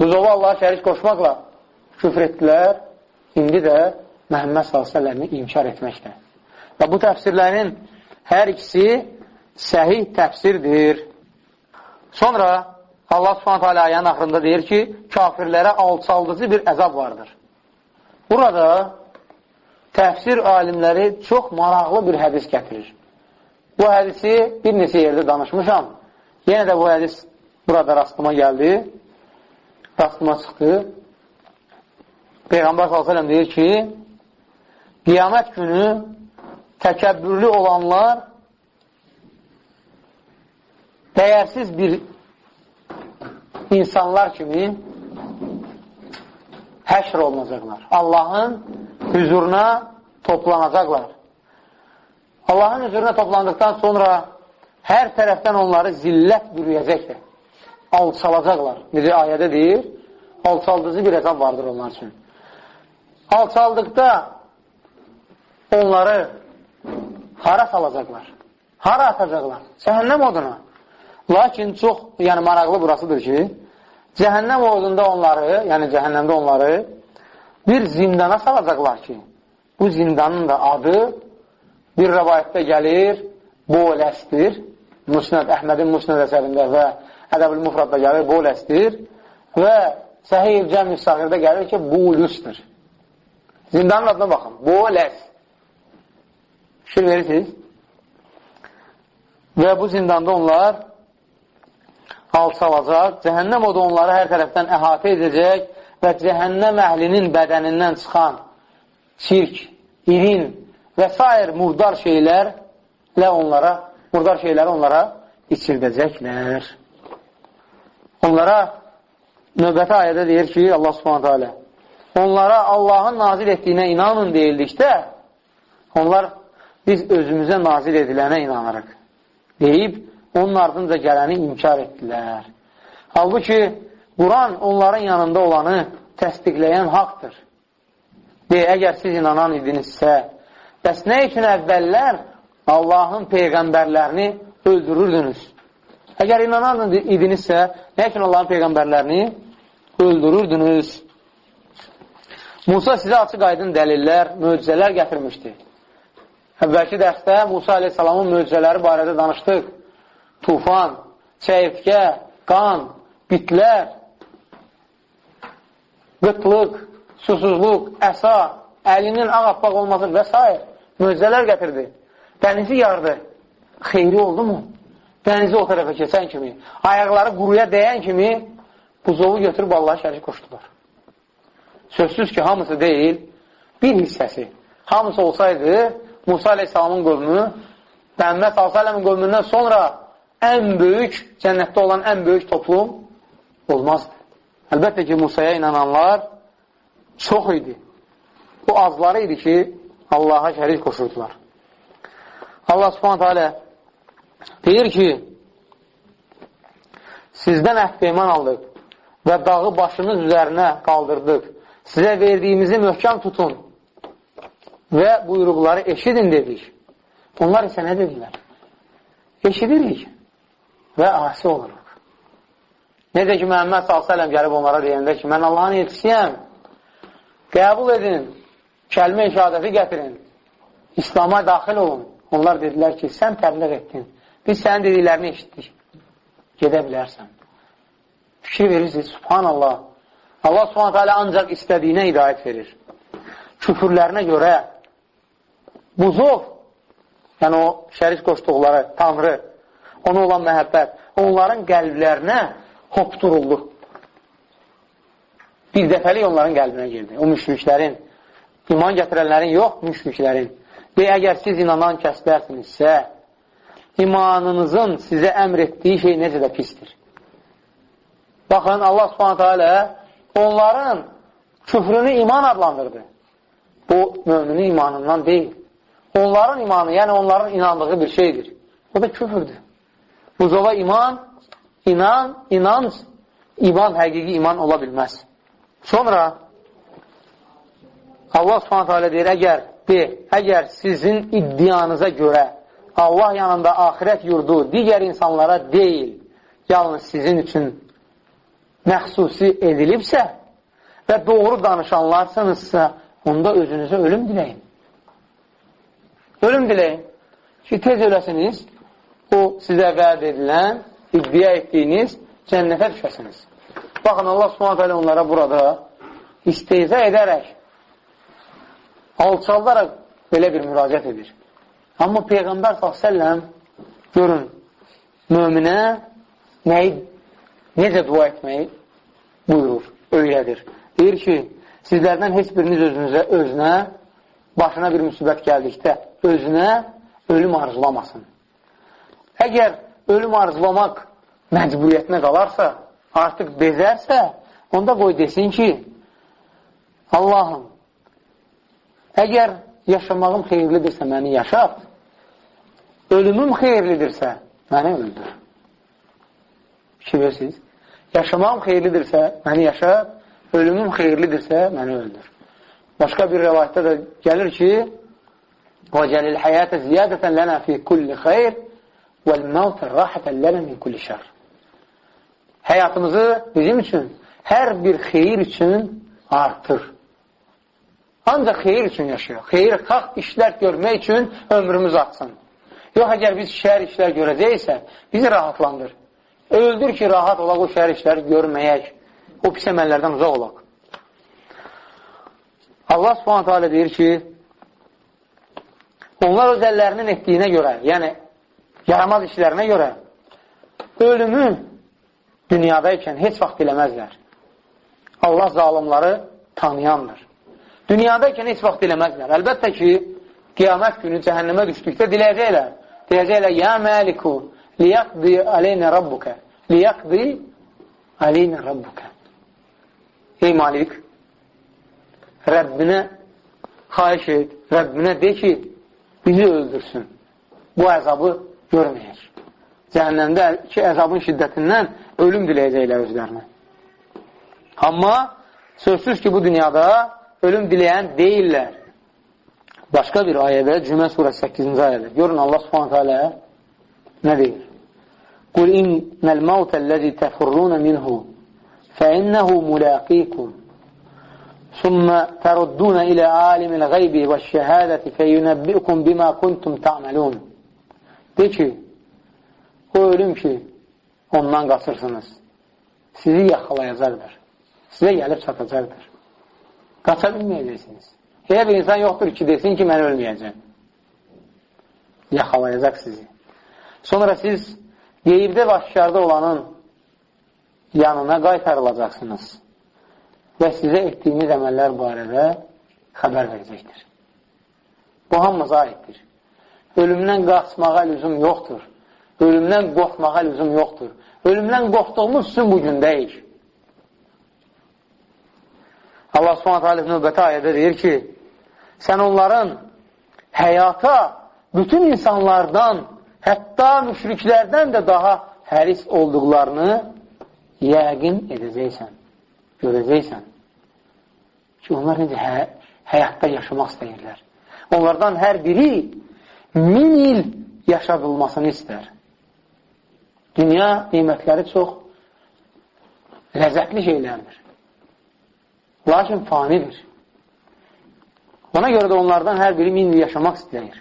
buzova Allaha şərik qoşmaqla küfr etdilər, indi də Məhəmməd s.ə.v-ni inkar etməklə. Və bu təfsirlərin hər ikisi səhih təfsirdir. Sonra Allah subhanət hələ ayənin axırında deyir ki, kafirlərə alçaldıcı bir əzab vardır. Burada təfsir alimləri çox maraqlı bir hədis gətirir. Bu hədisi bir neçə yerdə danışmışam. Yenə də bu hədis burada rastıma gəldi. Rastıma çıxdı. Peyğəmbər s.ə.v deyir ki, qiyamət günü təkəbbürlü olanlar dəyərsiz bir insanlar kimi həşr olunacaqlar. Allahın hüzuruna toplanacaqlar. Allahın hüzuruna toplandıqdan sonra hər tərəfdən onları zillət bürüyəcəkdir. Alçalacaqlar. Necə ayədə deyir? Alçaldıcı bir əzab vardır onlar üçün. Alçaldıqda onları hara salacaqlar? Hara atacaqlar? Cəhənnəm oduna. Lakin çox yəni maraqlı burasıdır ki, cəhənnəm odunda onları, yəni cəhənnəmdə onları bir zindana salacaqlar ki, bu zindanın da adı bir rəvayətdə gəlir, Boləsdir. Musnəd, Əhmədin Musnəd əsərində və Ədəb-ül Mufradda gəlir, Boləsdir. Və Səhiyyə Cəmi Sağirdə gəlir ki, Bulusdur. Zindanın adına baxın, Boləs. Fikir verirsiniz? Və bu zindanda onlar alçalacaq, cəhənnəm odu onları hər tərəfdən əhatə edəcək və cəhənnəm əhlinin bədənindən çıxan çirk, irin və s. murdar şeylərlə onlara, murdar şeyləri onlara içildəcəklər. Onlara növbəti ayədə deyir ki, Allah subhanətə alə, onlara Allahın nazil etdiyinə inanın deyildikdə, onlar biz özümüzə nazil edilənə inanırıq deyib, onun ardınca gələni inkar etdilər. Halbuki, Quran onların yanında olanı təsdiqləyən haqdır. Deyə, əgər siz inanan idinizsə, bəs nə üçün əvvəllər Allahın peyğəmbərlərini öldürürdünüz? Əgər inanan idinizsə, nə üçün Allahın peyğəmbərlərini öldürürdünüz? Musa sizə açıq aydın dəlillər, möcüzələr gətirmişdi. Əvvəlki dərsdə Musa aleyhissalamın möcüzələri barədə danışdıq. Tufan, çəyirtkə, qan, bitlər, qıtlıq, susuzluq, əsa, əlinin ağappaq olması və s. möcüzələr gətirdi. Dənizi yardı. Xeyri oldu mu? Dənizi o tərəfə keçən kimi, ayaqları quruya dəyən kimi buzovu götürüb Allah şərik qoşdular. Sözsüz ki, hamısı deyil, bir hissəsi. Hamısı olsaydı, Musa aleyhissalamın qövmü, Məhəmməd s.ə.v-in qövmündən sonra ən böyük, cənnətdə olan ən böyük toplum olmazdı. Əlbəttə ki, Musaya inananlar çox idi. Bu azları idi ki, Allaha şərik qoşurdular. Allah subhanətə alə deyir ki, sizdən əhd-peyman aldıq və dağı başınız üzərinə qaldırdıq. Sizə verdiyimizi möhkəm tutun və buyruqları eşidin dedik. Onlar isə nə dedilər? Eşidirik və asi oluruq. Necə ki, Məhəmməd s.ə.v gəlib onlara deyəndə ki, mən Allahın yetişiyəm, qəbul edin, kəlmə şəhadəti gətirin, İslama daxil olun. Onlar dedilər ki, sən təbliğ etdin, biz sənin dediklərini eşitdik, gedə bilərsən. Fikir verirsiniz, subhanallah, Allah subhanət hələ ancaq istədiyinə hidayət verir. Küfürlərinə görə buzov, yəni o şərik qoşduqları Tanrı, ona olan məhəbbət, onların qəlblərinə hopduruldu. Bir dəfəlik onların qəlbinə girdi. O müşriklərin, iman gətirənlərin yox, müşriklərin. Və əgər siz inanan kəslərsinizsə, imanınızın sizə əmr etdiyi şey necə də pistir. Baxın, Allah subhanətə alə onların küfrünü iman adlandırdı. Bu, müminin imanından deyil. Onların imanı, yəni onların inandığı bir şeydir. O da küfürdür. Buzova iman, inan, inanc, iman, həqiqi iman ola bilməz. Sonra Allah subhanətə alə deyir, əgər de, əgər sizin iddianıza görə Allah yanında axirət yurdu digər insanlara deyil, yalnız sizin üçün məxsusi edilibsə və doğru danışanlarsınızsa, onda özünüzə ölüm diləyin. Ölüm diləyin ki, tez öləsiniz, o sizə vəd edilən, iddia etdiyiniz cənnətə düşəsiniz. Baxın, Allah subhanətə onlara burada isteyza edərək, alçaldaraq belə bir müraciət edir. Amma Peyğəmbər s.ə.v görün, möminə nəyi, necə dua etməyi buyurur, öyrədir. Deyir ki, sizlərdən heç biriniz özünüzə, özünə, başına bir müsibət gəldikdə, özünə ölüm arzulamasın. Əgər ölüm arzulamaq məcburiyyətinə qalarsa, artıq bezərsə, onda qoy desin ki, Allahım, əgər yaşamağım xeyirlidirsə, məni yaşat, ölümüm xeyirlidirsə, məni öldür. Fikirirsiniz? Yaşamağım xeyirlidirsə, məni yaşat, ölümüm xeyirlidirsə, məni öldür. Başqa bir rəvayətdə də gəlir ki, وَجَلِ الْحَيَاةَ زِيَادَةً لَنَا فِي كُلِّ خَيْرٍ وَالْمَوْتَ رَاحَةً لَنَا مِنْ كُلِّ شَرٍ həyatımızı bizim üçün, hər bir xeyir üçün artır. Ancaq xeyir üçün yaşayaq. Xeyir, xalq işlər görmək üçün ömrümüz atsın. Yox, əgər biz şəhər işlər görəcəksə, bizi rahatlandır. Öldür ki, rahat olaq o şəhər işləri görməyək. O pis əməllərdən uzaq olaq. Allah subhanətə alə deyir ki, onlar öz əllərinin etdiyinə görə, yəni yaramaz işlərinə görə ölümü dünyadaykən heç vaxt diləməzlər. Allah zalimları tanıyandır. Dünyadaykən heç vaxt diləməzlər. Əlbəttə ki, qiyamət günü cəhənnəmə düşdükdə diləyəcəklər. Deyəcəklər, ya məliku, liyaqdi aleynə rabbukə, liyaqdi aleynə rabbukə. Ey malik, Rəbbinə xayiş et, Rəbbinə de ki, bizi öldürsün. Bu əzabı görməyək. Cəhənnəmdə ki, əzabın şiddətindən ölüm diləyəcəklər özlərinə. Amma sözsüz ki, bu dünyada ölüm diləyən deyirlər. Başqa bir ayədə, Cümə surəsi 8-ci ayədə. Görün, Allah subhanətə alə nə deyir? Qul innəl məvtəlləzi təfurruna minhu fəinnəhu müləqikum ثم تردون إلى عالم الغيب والشهادة فينبئكم بما كنتم تعملون De ki, o ölüm ki, ondan qaçırsınız. Sizi yaxalayacaqdır. Sizə gəlib çatacaqdır. Qaça bilməyəcəksiniz. Elə bir insan yoxdur ki, desin ki, mən ölməyəcəm. Yaxalayacaq sizi. Sonra siz qeybdə və aşkarda olanın yanına qaytarılacaqsınız və sizə etdiyiniz əməllər barədə xəbər verəcəkdir. Bu hamımıza aiddir. Ölümdən qaçmağa lüzum yoxdur. Ölümdən qorxmağa lüzum yoxdur. Ölümdən qorxduğumuz üçün bu gündəyik. Allah subhanət hələ növbəti ayədə deyir ki, sən onların həyata bütün insanlardan, hətta müşriklərdən də daha həris olduqlarını yəqin edəcəksən, görəcəksən ki, onlar necə hə həyatda yaşamaq istəyirlər. Onlardan hər biri min il yaşadılmasını istər. Dünya nimətləri çox ləzzətli şeylərdir. Lakin fanidir. Ona görə də onlardan hər biri min il yaşamaq istəyir.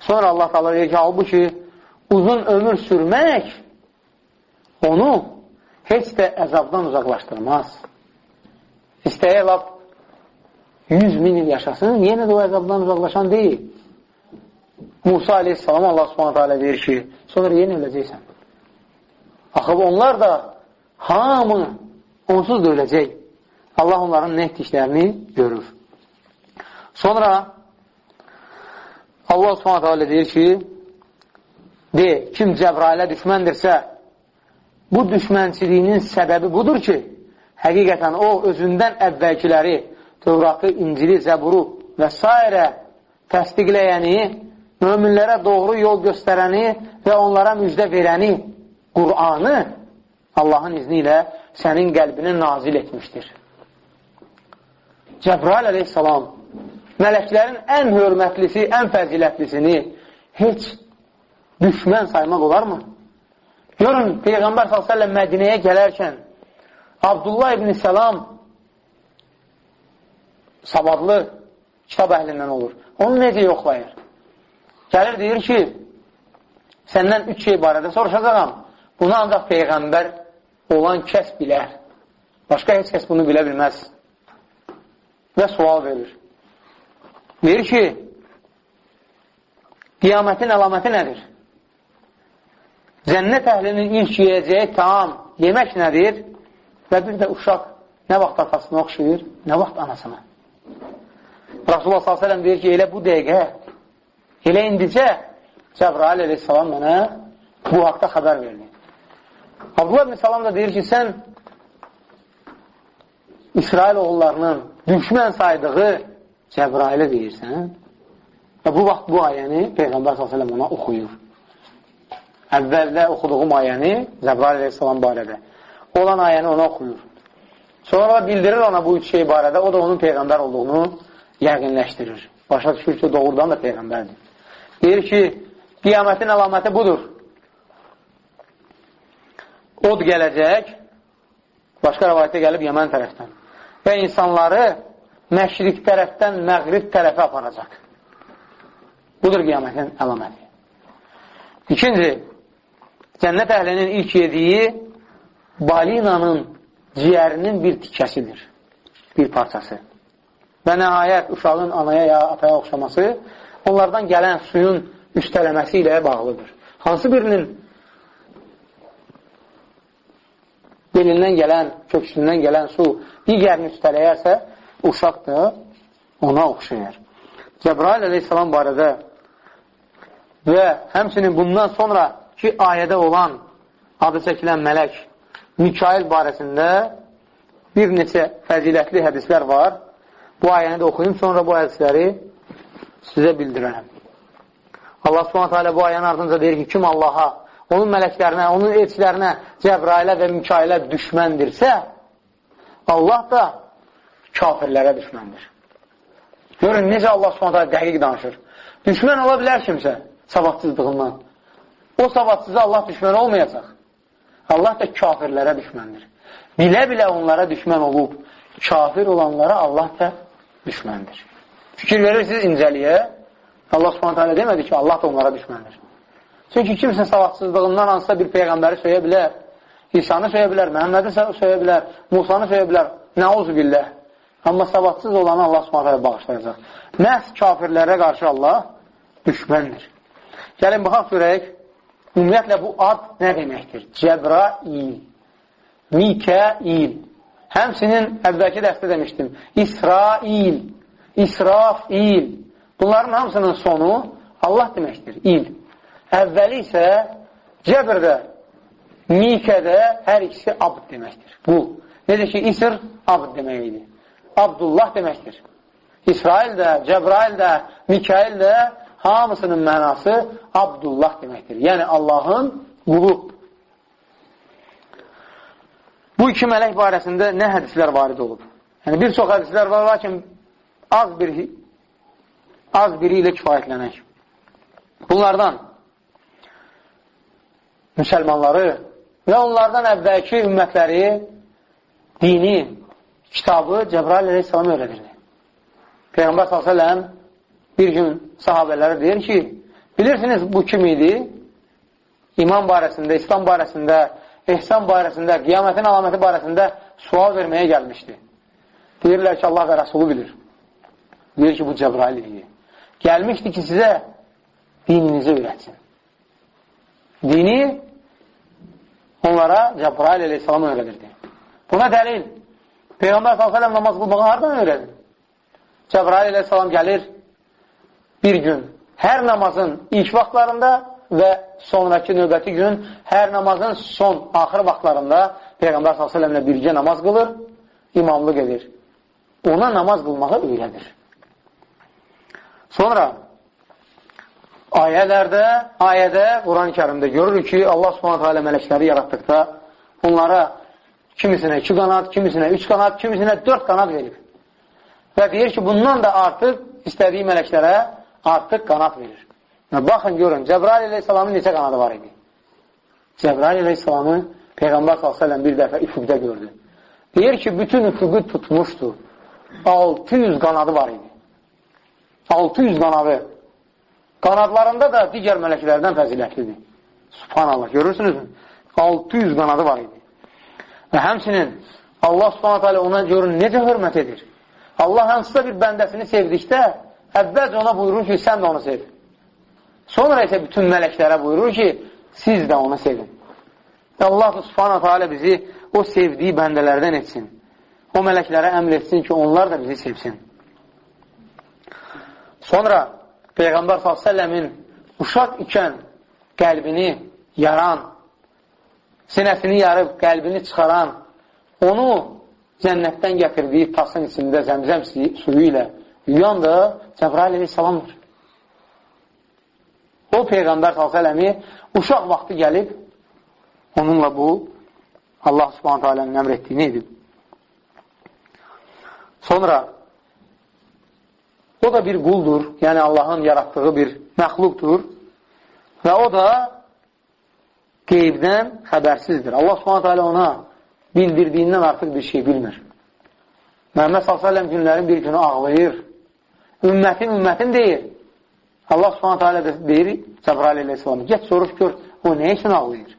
Sonra Allah taala deyir ki, halbuki uzun ömür sürmək onu heç də əzabdan uzaqlaşdırmaz. İstəyə lap 100 min il yaşasın, yenə də o əzabdan uzaqlaşan deyil. Musa aleyhissalam Allah subhanətə alə deyir ki, sonra yenə öləcəksən. Axı onlar da hamı onsuz da öləcək. Allah onların nə etdiklərini görür. Sonra Allah subhanət hələ deyir ki, de, kim Cəbrailə düşməndirsə, bu düşmənçiliyinin səbəbi budur ki, həqiqətən o özündən əvvəlkiləri, Tövratı, İncili, Zəburu və s. təsdiqləyəni, möminlərə doğru yol göstərəni və onlara müjdə verəni, Qur'anı Allahın izni ilə sənin qəlbini nazil etmişdir. Cəbrail əleyhissalam mələklərin ən hörmətlisi, ən fəzilətlisini heç düşmən saymaq olarmı? Görün, Peyğəmbər s.ə.v Mədinəyə gələrkən Abdullah ibn Səlam savadlı kitab əhlindən olur. Onu necə yoxlayır? Gəlir, deyir ki, səndən üç şey barədə soruşacaqam. Bunu ancaq Peyğəmbər olan kəs bilər. Başqa heç kəs bunu bilə bilməz. Və sual verir. Deyir ki, qiyamətin əlaməti nədir? Cənnət əhlinin ilk yiyəcəyi tam, yemək nədir? Və bir də uşaq nə vaxt atasına oxşayır, nə vaxt anasına. Rasulullah s.ə.v deyir ki, elə bu dəqiqə, elə indicə Cəbrail əleyhissalam mənə bu haqda xəbər verdi. Abdullah ibn Salam da deyir ki, sən İsrail oğullarının düşmən saydığı Cəbrailə deyirsən və bu vaxt bu ayəni Peyğəmbər s.ə.v ona oxuyur. Əvvəldə oxuduğum ayəni Cəbrail əleyhissalam barədə olan ayəni ona oxuyur. Sonra bildirir ona bu üç şey barədə, o da onun Peyğəmbər olduğunu yəqinləşdirir. Başa düşür ki, doğrudan da Peyğəmbərdir. Deyir ki, qiyamətin əlaməti budur. Od gələcək, başqa rəvayətə gəlib Yəmən tərəfdən və insanları məşriq tərəfdən məğrib tərəfə aparacaq. Budur qiyamətin əlaməti. İkinci, cənnət əhlinin ilk yediyi balinanın ciyərinin bir tikəsidir, bir parçası. Və nəhayət uşağın anaya ya ataya oxşaması onlardan gələn suyun üstələməsi ilə bağlıdır. Hansı birinin belindən gələn, köksündən gələn su digərini üstələyərsə, uşaq da ona oxşayır. Cəbrail əleyhissalam barədə və həmsinin bundan sonra ki, ayədə olan adı çəkilən mələk Mikail barəsində bir neçə fəzilətli hədislər var. Bu ayəni də oxuyum, sonra bu hədisləri sizə bildirərəm. Allah subhanətə alə bu ayənin ardınca deyir ki, kim Allaha onun mələklərinə, onun elçilərinə, Cəbrailə və Mikailə düşməndirsə, Allah da kafirlərə düşməndir. Görün, necə Allah subhanətə dəqiq danışır. Düşmən ola bilər kimsə savadsızlığından. O savadsıza Allah düşmən olmayacaq. Allah da kafirlərə düşməndir. Bilə-bilə onlara düşmən olub, kafir olanlara Allah da düşməndir. Fikir verirsiniz incəliyə, Allah subhanətə alə demədi ki, Allah da onlara düşməndir. Çünki kimsə savadsızlığından hansısa bir peyğəmbəri söyə bilər, İsanı söyə bilər, Məhəmmədi söyə bilər, Musanı söyə bilər, nəuzu billah. Amma savadsız olanı Allah subhanətə bağışlayacaq. Məhz kafirlərə qarşı Allah düşməndir. Gəlin, baxaq görək, ümumiyyətlə bu ad nə deməkdir? Cəbrail, Mikəil, həmsinin əvvəlki dəstə demişdim, İsrail, İsrafil, bunların hamısının sonu Allah deməkdir, il. Əvvəli isə cəbrdə, mikədə hər ikisi abd deməkdir. Qul. Necə ki, İsr abd demək idi. Abdullah deməkdir. İsrail də, Cəbrail də, Mikail də hamısının mənası Abdullah deməkdir. Yəni, Allahın qulu. Bu iki mələk barəsində nə hədislər varid olub? Yəni, bir çox hədislər var, lakin az, bir, az biri ilə kifayətlənək. Bunlardan müsəlmanları və onlardan əvvəlki ümmətləri dini, kitabı Cəbrail əleyhissalam öyrədirdi. Peyğəmbər s.ə.v bir gün sahabələrə deyir ki, bilirsiniz bu kim idi? İman barəsində, İslam barəsində, ehsan barəsində, qiyamətin əlaməti barəsində sual verməyə gəlmişdi. Deyirlər ki, Allah və Rəsulu bilir. Deyir ki, bu Cəbrail idi. Gəlmişdi ki, sizə dininizi öyrətsin. Dini onlara Cəbrail əleyhissalam öyrədirdi. Buna dəlil, Peyğəmbər s.ə.v namaz qılmağı haradan öyrədir? Cəbrail əleyhissalam gəlir bir gün hər namazın ilk vaxtlarında və sonraki növbəti gün hər namazın son, axır vaxtlarında Peyğəmbər s.ə.v ilə birgə namaz qılır, imamlıq edir. Ona namaz qılmağı öyrədir. Sonra ayələrdə, ayədə Quran-ı kərimdə görürük ki, Allah subhanətə alə mələkləri yaratdıqda onlara kimisinə iki qanat, kimisinə üç qanat, kimisinə dörd qanat verir. Və deyir ki, bundan da artıq istədiyi mələklərə artıq qanat verir. Və baxın, görün, Cəbrail əleyhissalamın neçə qanadı var idi? Cəbrail əleyhissalamı Peyğəmbər s.ə.v bir dəfə üfüqdə gördü. Deyir ki, bütün üfüqü tutmuşdu. 600 qanadı var idi. 600 qanadı. Qanadlarında da digər mələklərdən fəzilətlidir. Subhanallah, görürsünüzmü? 600 qanadı var idi. Və həmçinin Allah subhanətə alə ona görün necə hörmət edir. Allah hansısa bir bəndəsini sevdikdə əvvəlcə ona buyurur ki, sən də onu sev. Sonra isə bütün mələklərə buyurur ki, siz də onu sevin. Allah subhanətə alə bizi o sevdiyi bəndələrdən etsin. O mələklərə əmr etsin ki, onlar da bizi sevsin. Sonra Peyğəmbər s.ə.v-in uşaq ikən qəlbini yaran, sinəsini yarıb, qəlbini çıxaran, onu cənnətdən gətirdiyi tasın içində zəmzəm suyu ilə yuyan da Cəbrail aleyhissalamdır. O Peyğəmbər s.ə.v-i uşaq vaxtı gəlib, onunla bu Allah subhanətə aləmin əmr etdiyini edib. Sonra o da bir quldur, yəni Allahın yaratdığı bir məxluqdur və o da qeybdən xəbərsizdir. Allah subhanətə alə ona bildirdiyindən artıq bir şey bilmir. Məhəmməd s.ə.v günlərin bir günü ağlayır. Ümmətin, ümmətin deyir. Allah subhanətə alə deyir Cəbrail aleyhissalam, get soruş gör, o nə üçün ağlayır?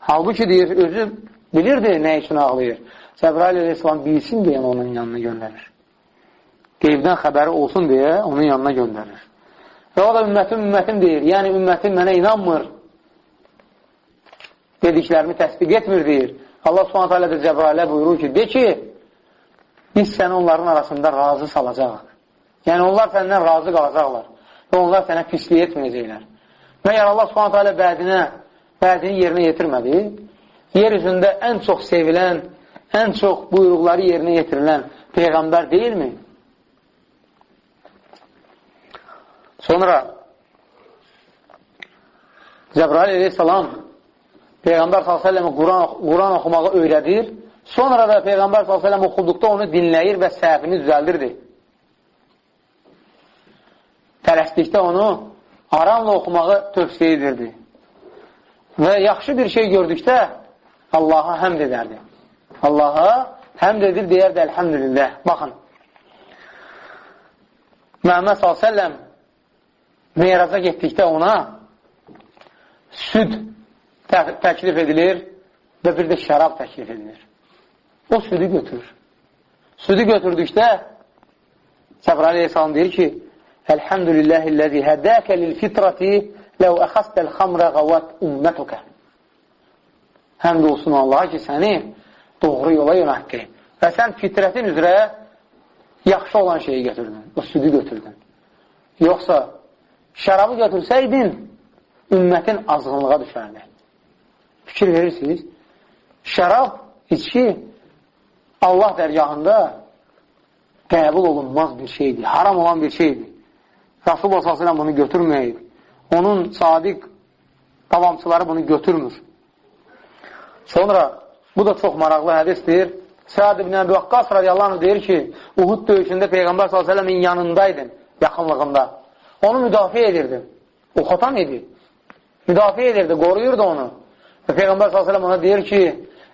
Halbuki deyir, özü bilirdi nə üçün ağlayır. Cəbrail aleyhissalam bilsin deyə onun yanına göndərir. Qeybdən xəbəri olsun deyə onun yanına göndərir. Və o da ümmətim, ümmətim deyir. Yəni, ümmətim mənə inanmır dediklərimi təsdiq etmir, deyir. Allah subhanətə alə də Cəbrailə buyurur ki, de ki, biz səni onların arasında razı salacaq. Yəni, onlar səndən razı qalacaqlar və onlar sənə pislik etməyəcəklər. Məyər Allah subhanətə alə vədinə, vədini yerinə yetirmədi. Yer üzündə ən çox sevilən, ən çox buyruqları yerinə yetirilən Peyğəmbər deyilmi? Sonra Cəbrail aleyhissalam Peyğəmbər s.ə.v Quran, Quran oxumağı öyrədir. Sonra da Peyğəmbər s.ə.v oxuduqda onu dinləyir və səhvini düzəldirdi. Tələsdikdə onu aramla oxumağı tövsiyə edirdi. Və yaxşı bir şey gördükdə Allaha həmd edərdi. Allaha həmd edir, deyərdi, əlhəmdülillah. Baxın, Məhəmməd s.ə.v meyraza getdikdə ona süd təklif edilir və bir də şərab təklif edilir. O südü götürür. Südü götürdükdə Cəbrail Aleyhisselam deyir ki, Əlhəmdülilləhilləzi hədəkə lil-fitrati ləv əxəstəl xamrə qavat ümmətükə. Həmd olsun Allaha ki, səni doğru yola yönətdi. Və sən fitrətin üzrə yaxşı olan şeyi götürdün, o südü götürdün. Yoxsa şərabı götürsəydin, ümmətin azğınlığa düşərdi. Fikir verirsiniz, şərab, içki Allah dərgahında qəbul olunmaz bir şeydir, haram olan bir şeydir. Rasulullah s.ə.v bunu götürməyib. Onun sadiq davamçıları bunu götürmür. Sonra, bu da çox maraqlı hədisdir. Səad ibn Əbi Vaqqas radiyallahu anh deyir ki, Uhud döyüşündə Peyğəmbər s.ə.v-in yanındaydın, yaxınlığında. Onu müdafiə edirdi. O xatan idi. Müdafiə edirdi, qoruyurdu onu. Və Peyğəmbər s.ə.v ona deyir ki,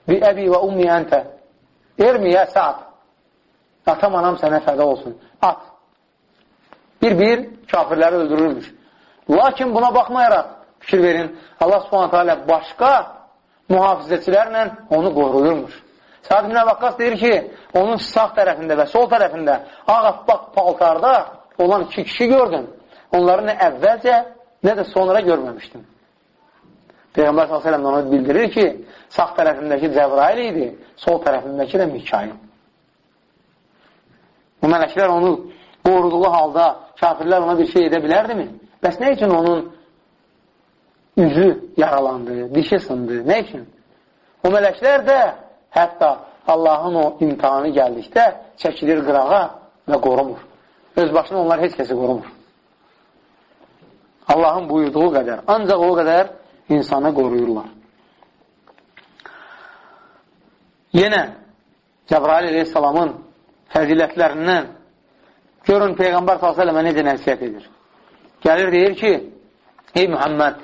bi əbi və ummi əntə, ermiyə saat, atam anam sənə fədə olsun, at. Bir-bir kafirləri öldürürmüş. Lakin buna baxmayaraq, fikir verin, Allah s.ə.v başqa mühafizəçilərlə onu qoruyurmuş. Sa'd ibn Əvvəqqas deyir ki, onun sağ tərəfində və sol tərəfində ağappaq paltarda olan iki kişi gördüm. Onları nə əvvəlcə, nə də sonra görməmişdim. Peyğəmbər s.ə.v onu bildirir ki, sağ tərəfindəki Cəbrail idi, sol tərəfindəki də Mikail. Bu mələklər onu qoruduğu halda kafirlər ona bir şey edə bilərdimi? Bəs nə üçün onun üzü yaralandı, dişi sındı? Nə üçün? O mələklər də hətta Allahın o imtihanı gəldikdə çəkilir qırağa və qorumur. Öz başına onlar heç kəsi qorumur. Allahın buyurduğu qədər, ancaq o qədər insanı qoruyurlar. Yenə Cəbrail aleyhissalamın fəzilətlərindən görün Peyğəmbər s.ə.və necə nəsiyyət edir. Gəlir deyir ki, ey Mühəmməd,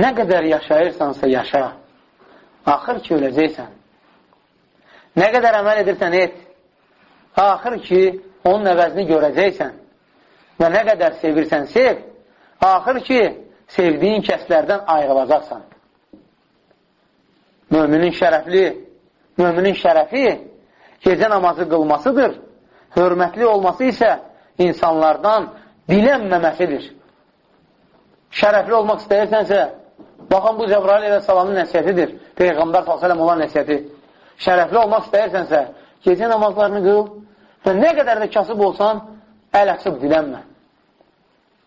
nə qədər yaşayırsansa yaşa, axır ki, öləcəksən. Nə qədər əməl edirsən, et. Axır ki, onun əvəzini görəcəksən. Və nə qədər sevirsən, sev. Axır ki, sevdiyin kəslərdən ayrılacaqsan. Müminin şərəfli Möminin şərəfi gecə namazı qılmasıdır. Hörmətli olması isə insanlardan dilənməməsidir. Şərəfli olmaq istəyirsənsə, baxın bu Cəbrail ilə salamın nəsiyyətidir. Peyğəmbər s.ə.v olan nəsiyyəti. Şərəfli olmaq istəyirsənsə, gecə namazlarını qıl və nə qədər də kasıb olsan, əl açıb dilənmə.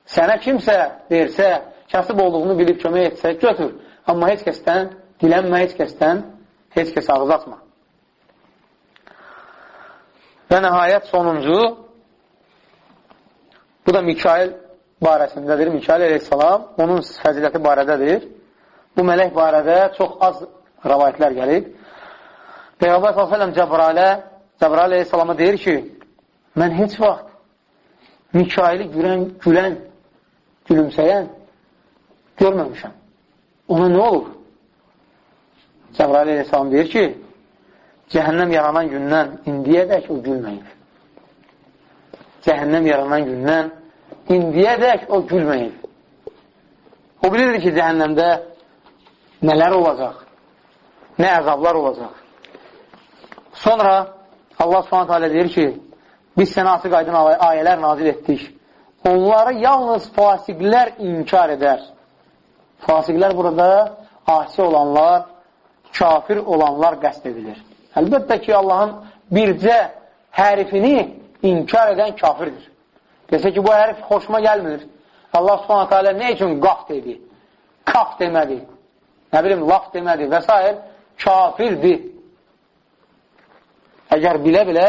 Sənə kimsə versə, kasıb olduğunu bilib kömək etsə, götür. Amma heç kəsdən dilənmə, heç kəsdən heç kəs ağız atma. Və nəhayət sonuncu, bu da Mikail barəsindədir. Mikail aleyhissalam onun fəziləti barədədir. Bu mələk barədə çox az rəvayətlər gəlib. Peyğəmbər s.ə.v Cəbrailə, Cəbrail aleyhissalama deyir ki, mən heç vaxt Mikaili gülən, gülən, gülümsəyən görməmişəm. Ona nə olur? Cəbrail aleyhissalam deyir ki, cəhənnəm yaranan gündən indiyədək o gülməyib. Cəhənnəm yaranan gündən indiyədək o gülməyib. O bilirdi ki, cəhənnəmdə nələr olacaq, nə əzablar olacaq. Sonra Allah subhanət hələ deyir ki, biz sənə açıq aydın ayələr nazil etdik. Onları yalnız fasiqlər inkar edər. Fasiqlər burada asi olanlar, kafir olanlar qəst edilir. Əlbəttə ki, Allahın bircə hərifini inkar edən kafirdir. Desə ki, bu hərif xoşuma gəlmir. Allah subhanətə alə nə üçün qaf dedi? Kaf demədi. Nə bilim, laf demədi və s. Kafirdir. Əgər bilə-bilə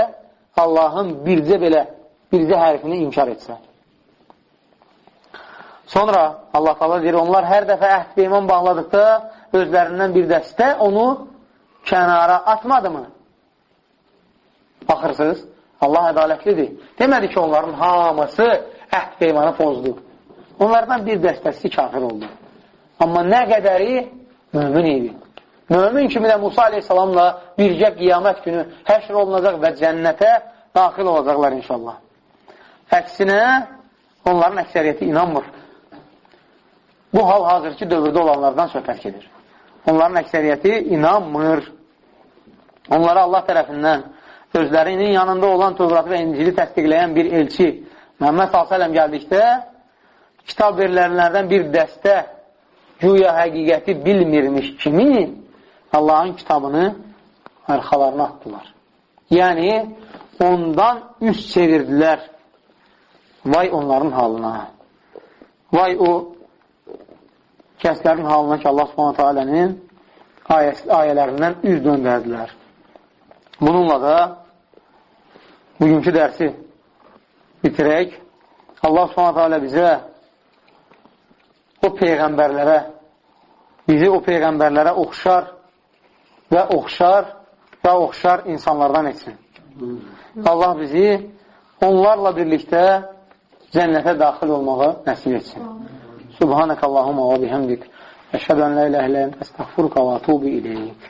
Allahın bircə belə, bircə hərfini inkar etsə. Sonra Allah qala deyir, onlar hər dəfə əhd peyman bağladıqda özlərindən bir dəstə onu kənara atmadımı? Baxırsınız, Allah ədalətlidir. Demədi ki, onların hamısı əhd peymanı pozdu. Onlardan bir dəstəsi kafir oldu. Amma nə qədəri mümin idi. Mömin kimi də Musa aleyhissalamla bircə qiyamət günü həşr olunacaq və cənnətə daxil olacaqlar inşallah. Əksinə, onların əksəriyyəti inanmır. Bu hal hazırki dövrdə olanlardan söhbət gedir. Onların əksəriyyəti inanmır. Onlara Allah tərəfindən özlərinin yanında olan Tövratı və İncili təsdiqləyən bir elçi Məhəmməd s.ə.v gəldikdə kitab verilərlərdən bir dəstə güya həqiqəti bilmirmiş kimi Allahın kitabını arxalarına atdılar. Yəni, ondan üst çevirdilər. Vay onların halına. Vay o kəslərin halına ki, Allah subhanətə alənin ayələrindən üz döndərdilər. Bununla da bugünkü dərsi bitirək. Allah subhanətə alə bizə o peyğəmbərlərə bizi o peyğəmbərlərə oxşar və oxşar və oxşar insanlardan etsin. Allah bizi onlarla birlikdə cənnətə daxil olmağı nəsib etsin. Subhanək Allahumma və bihamdik. Əşhədən lə ilə ilə əstəğfurqa və atubu iləyik.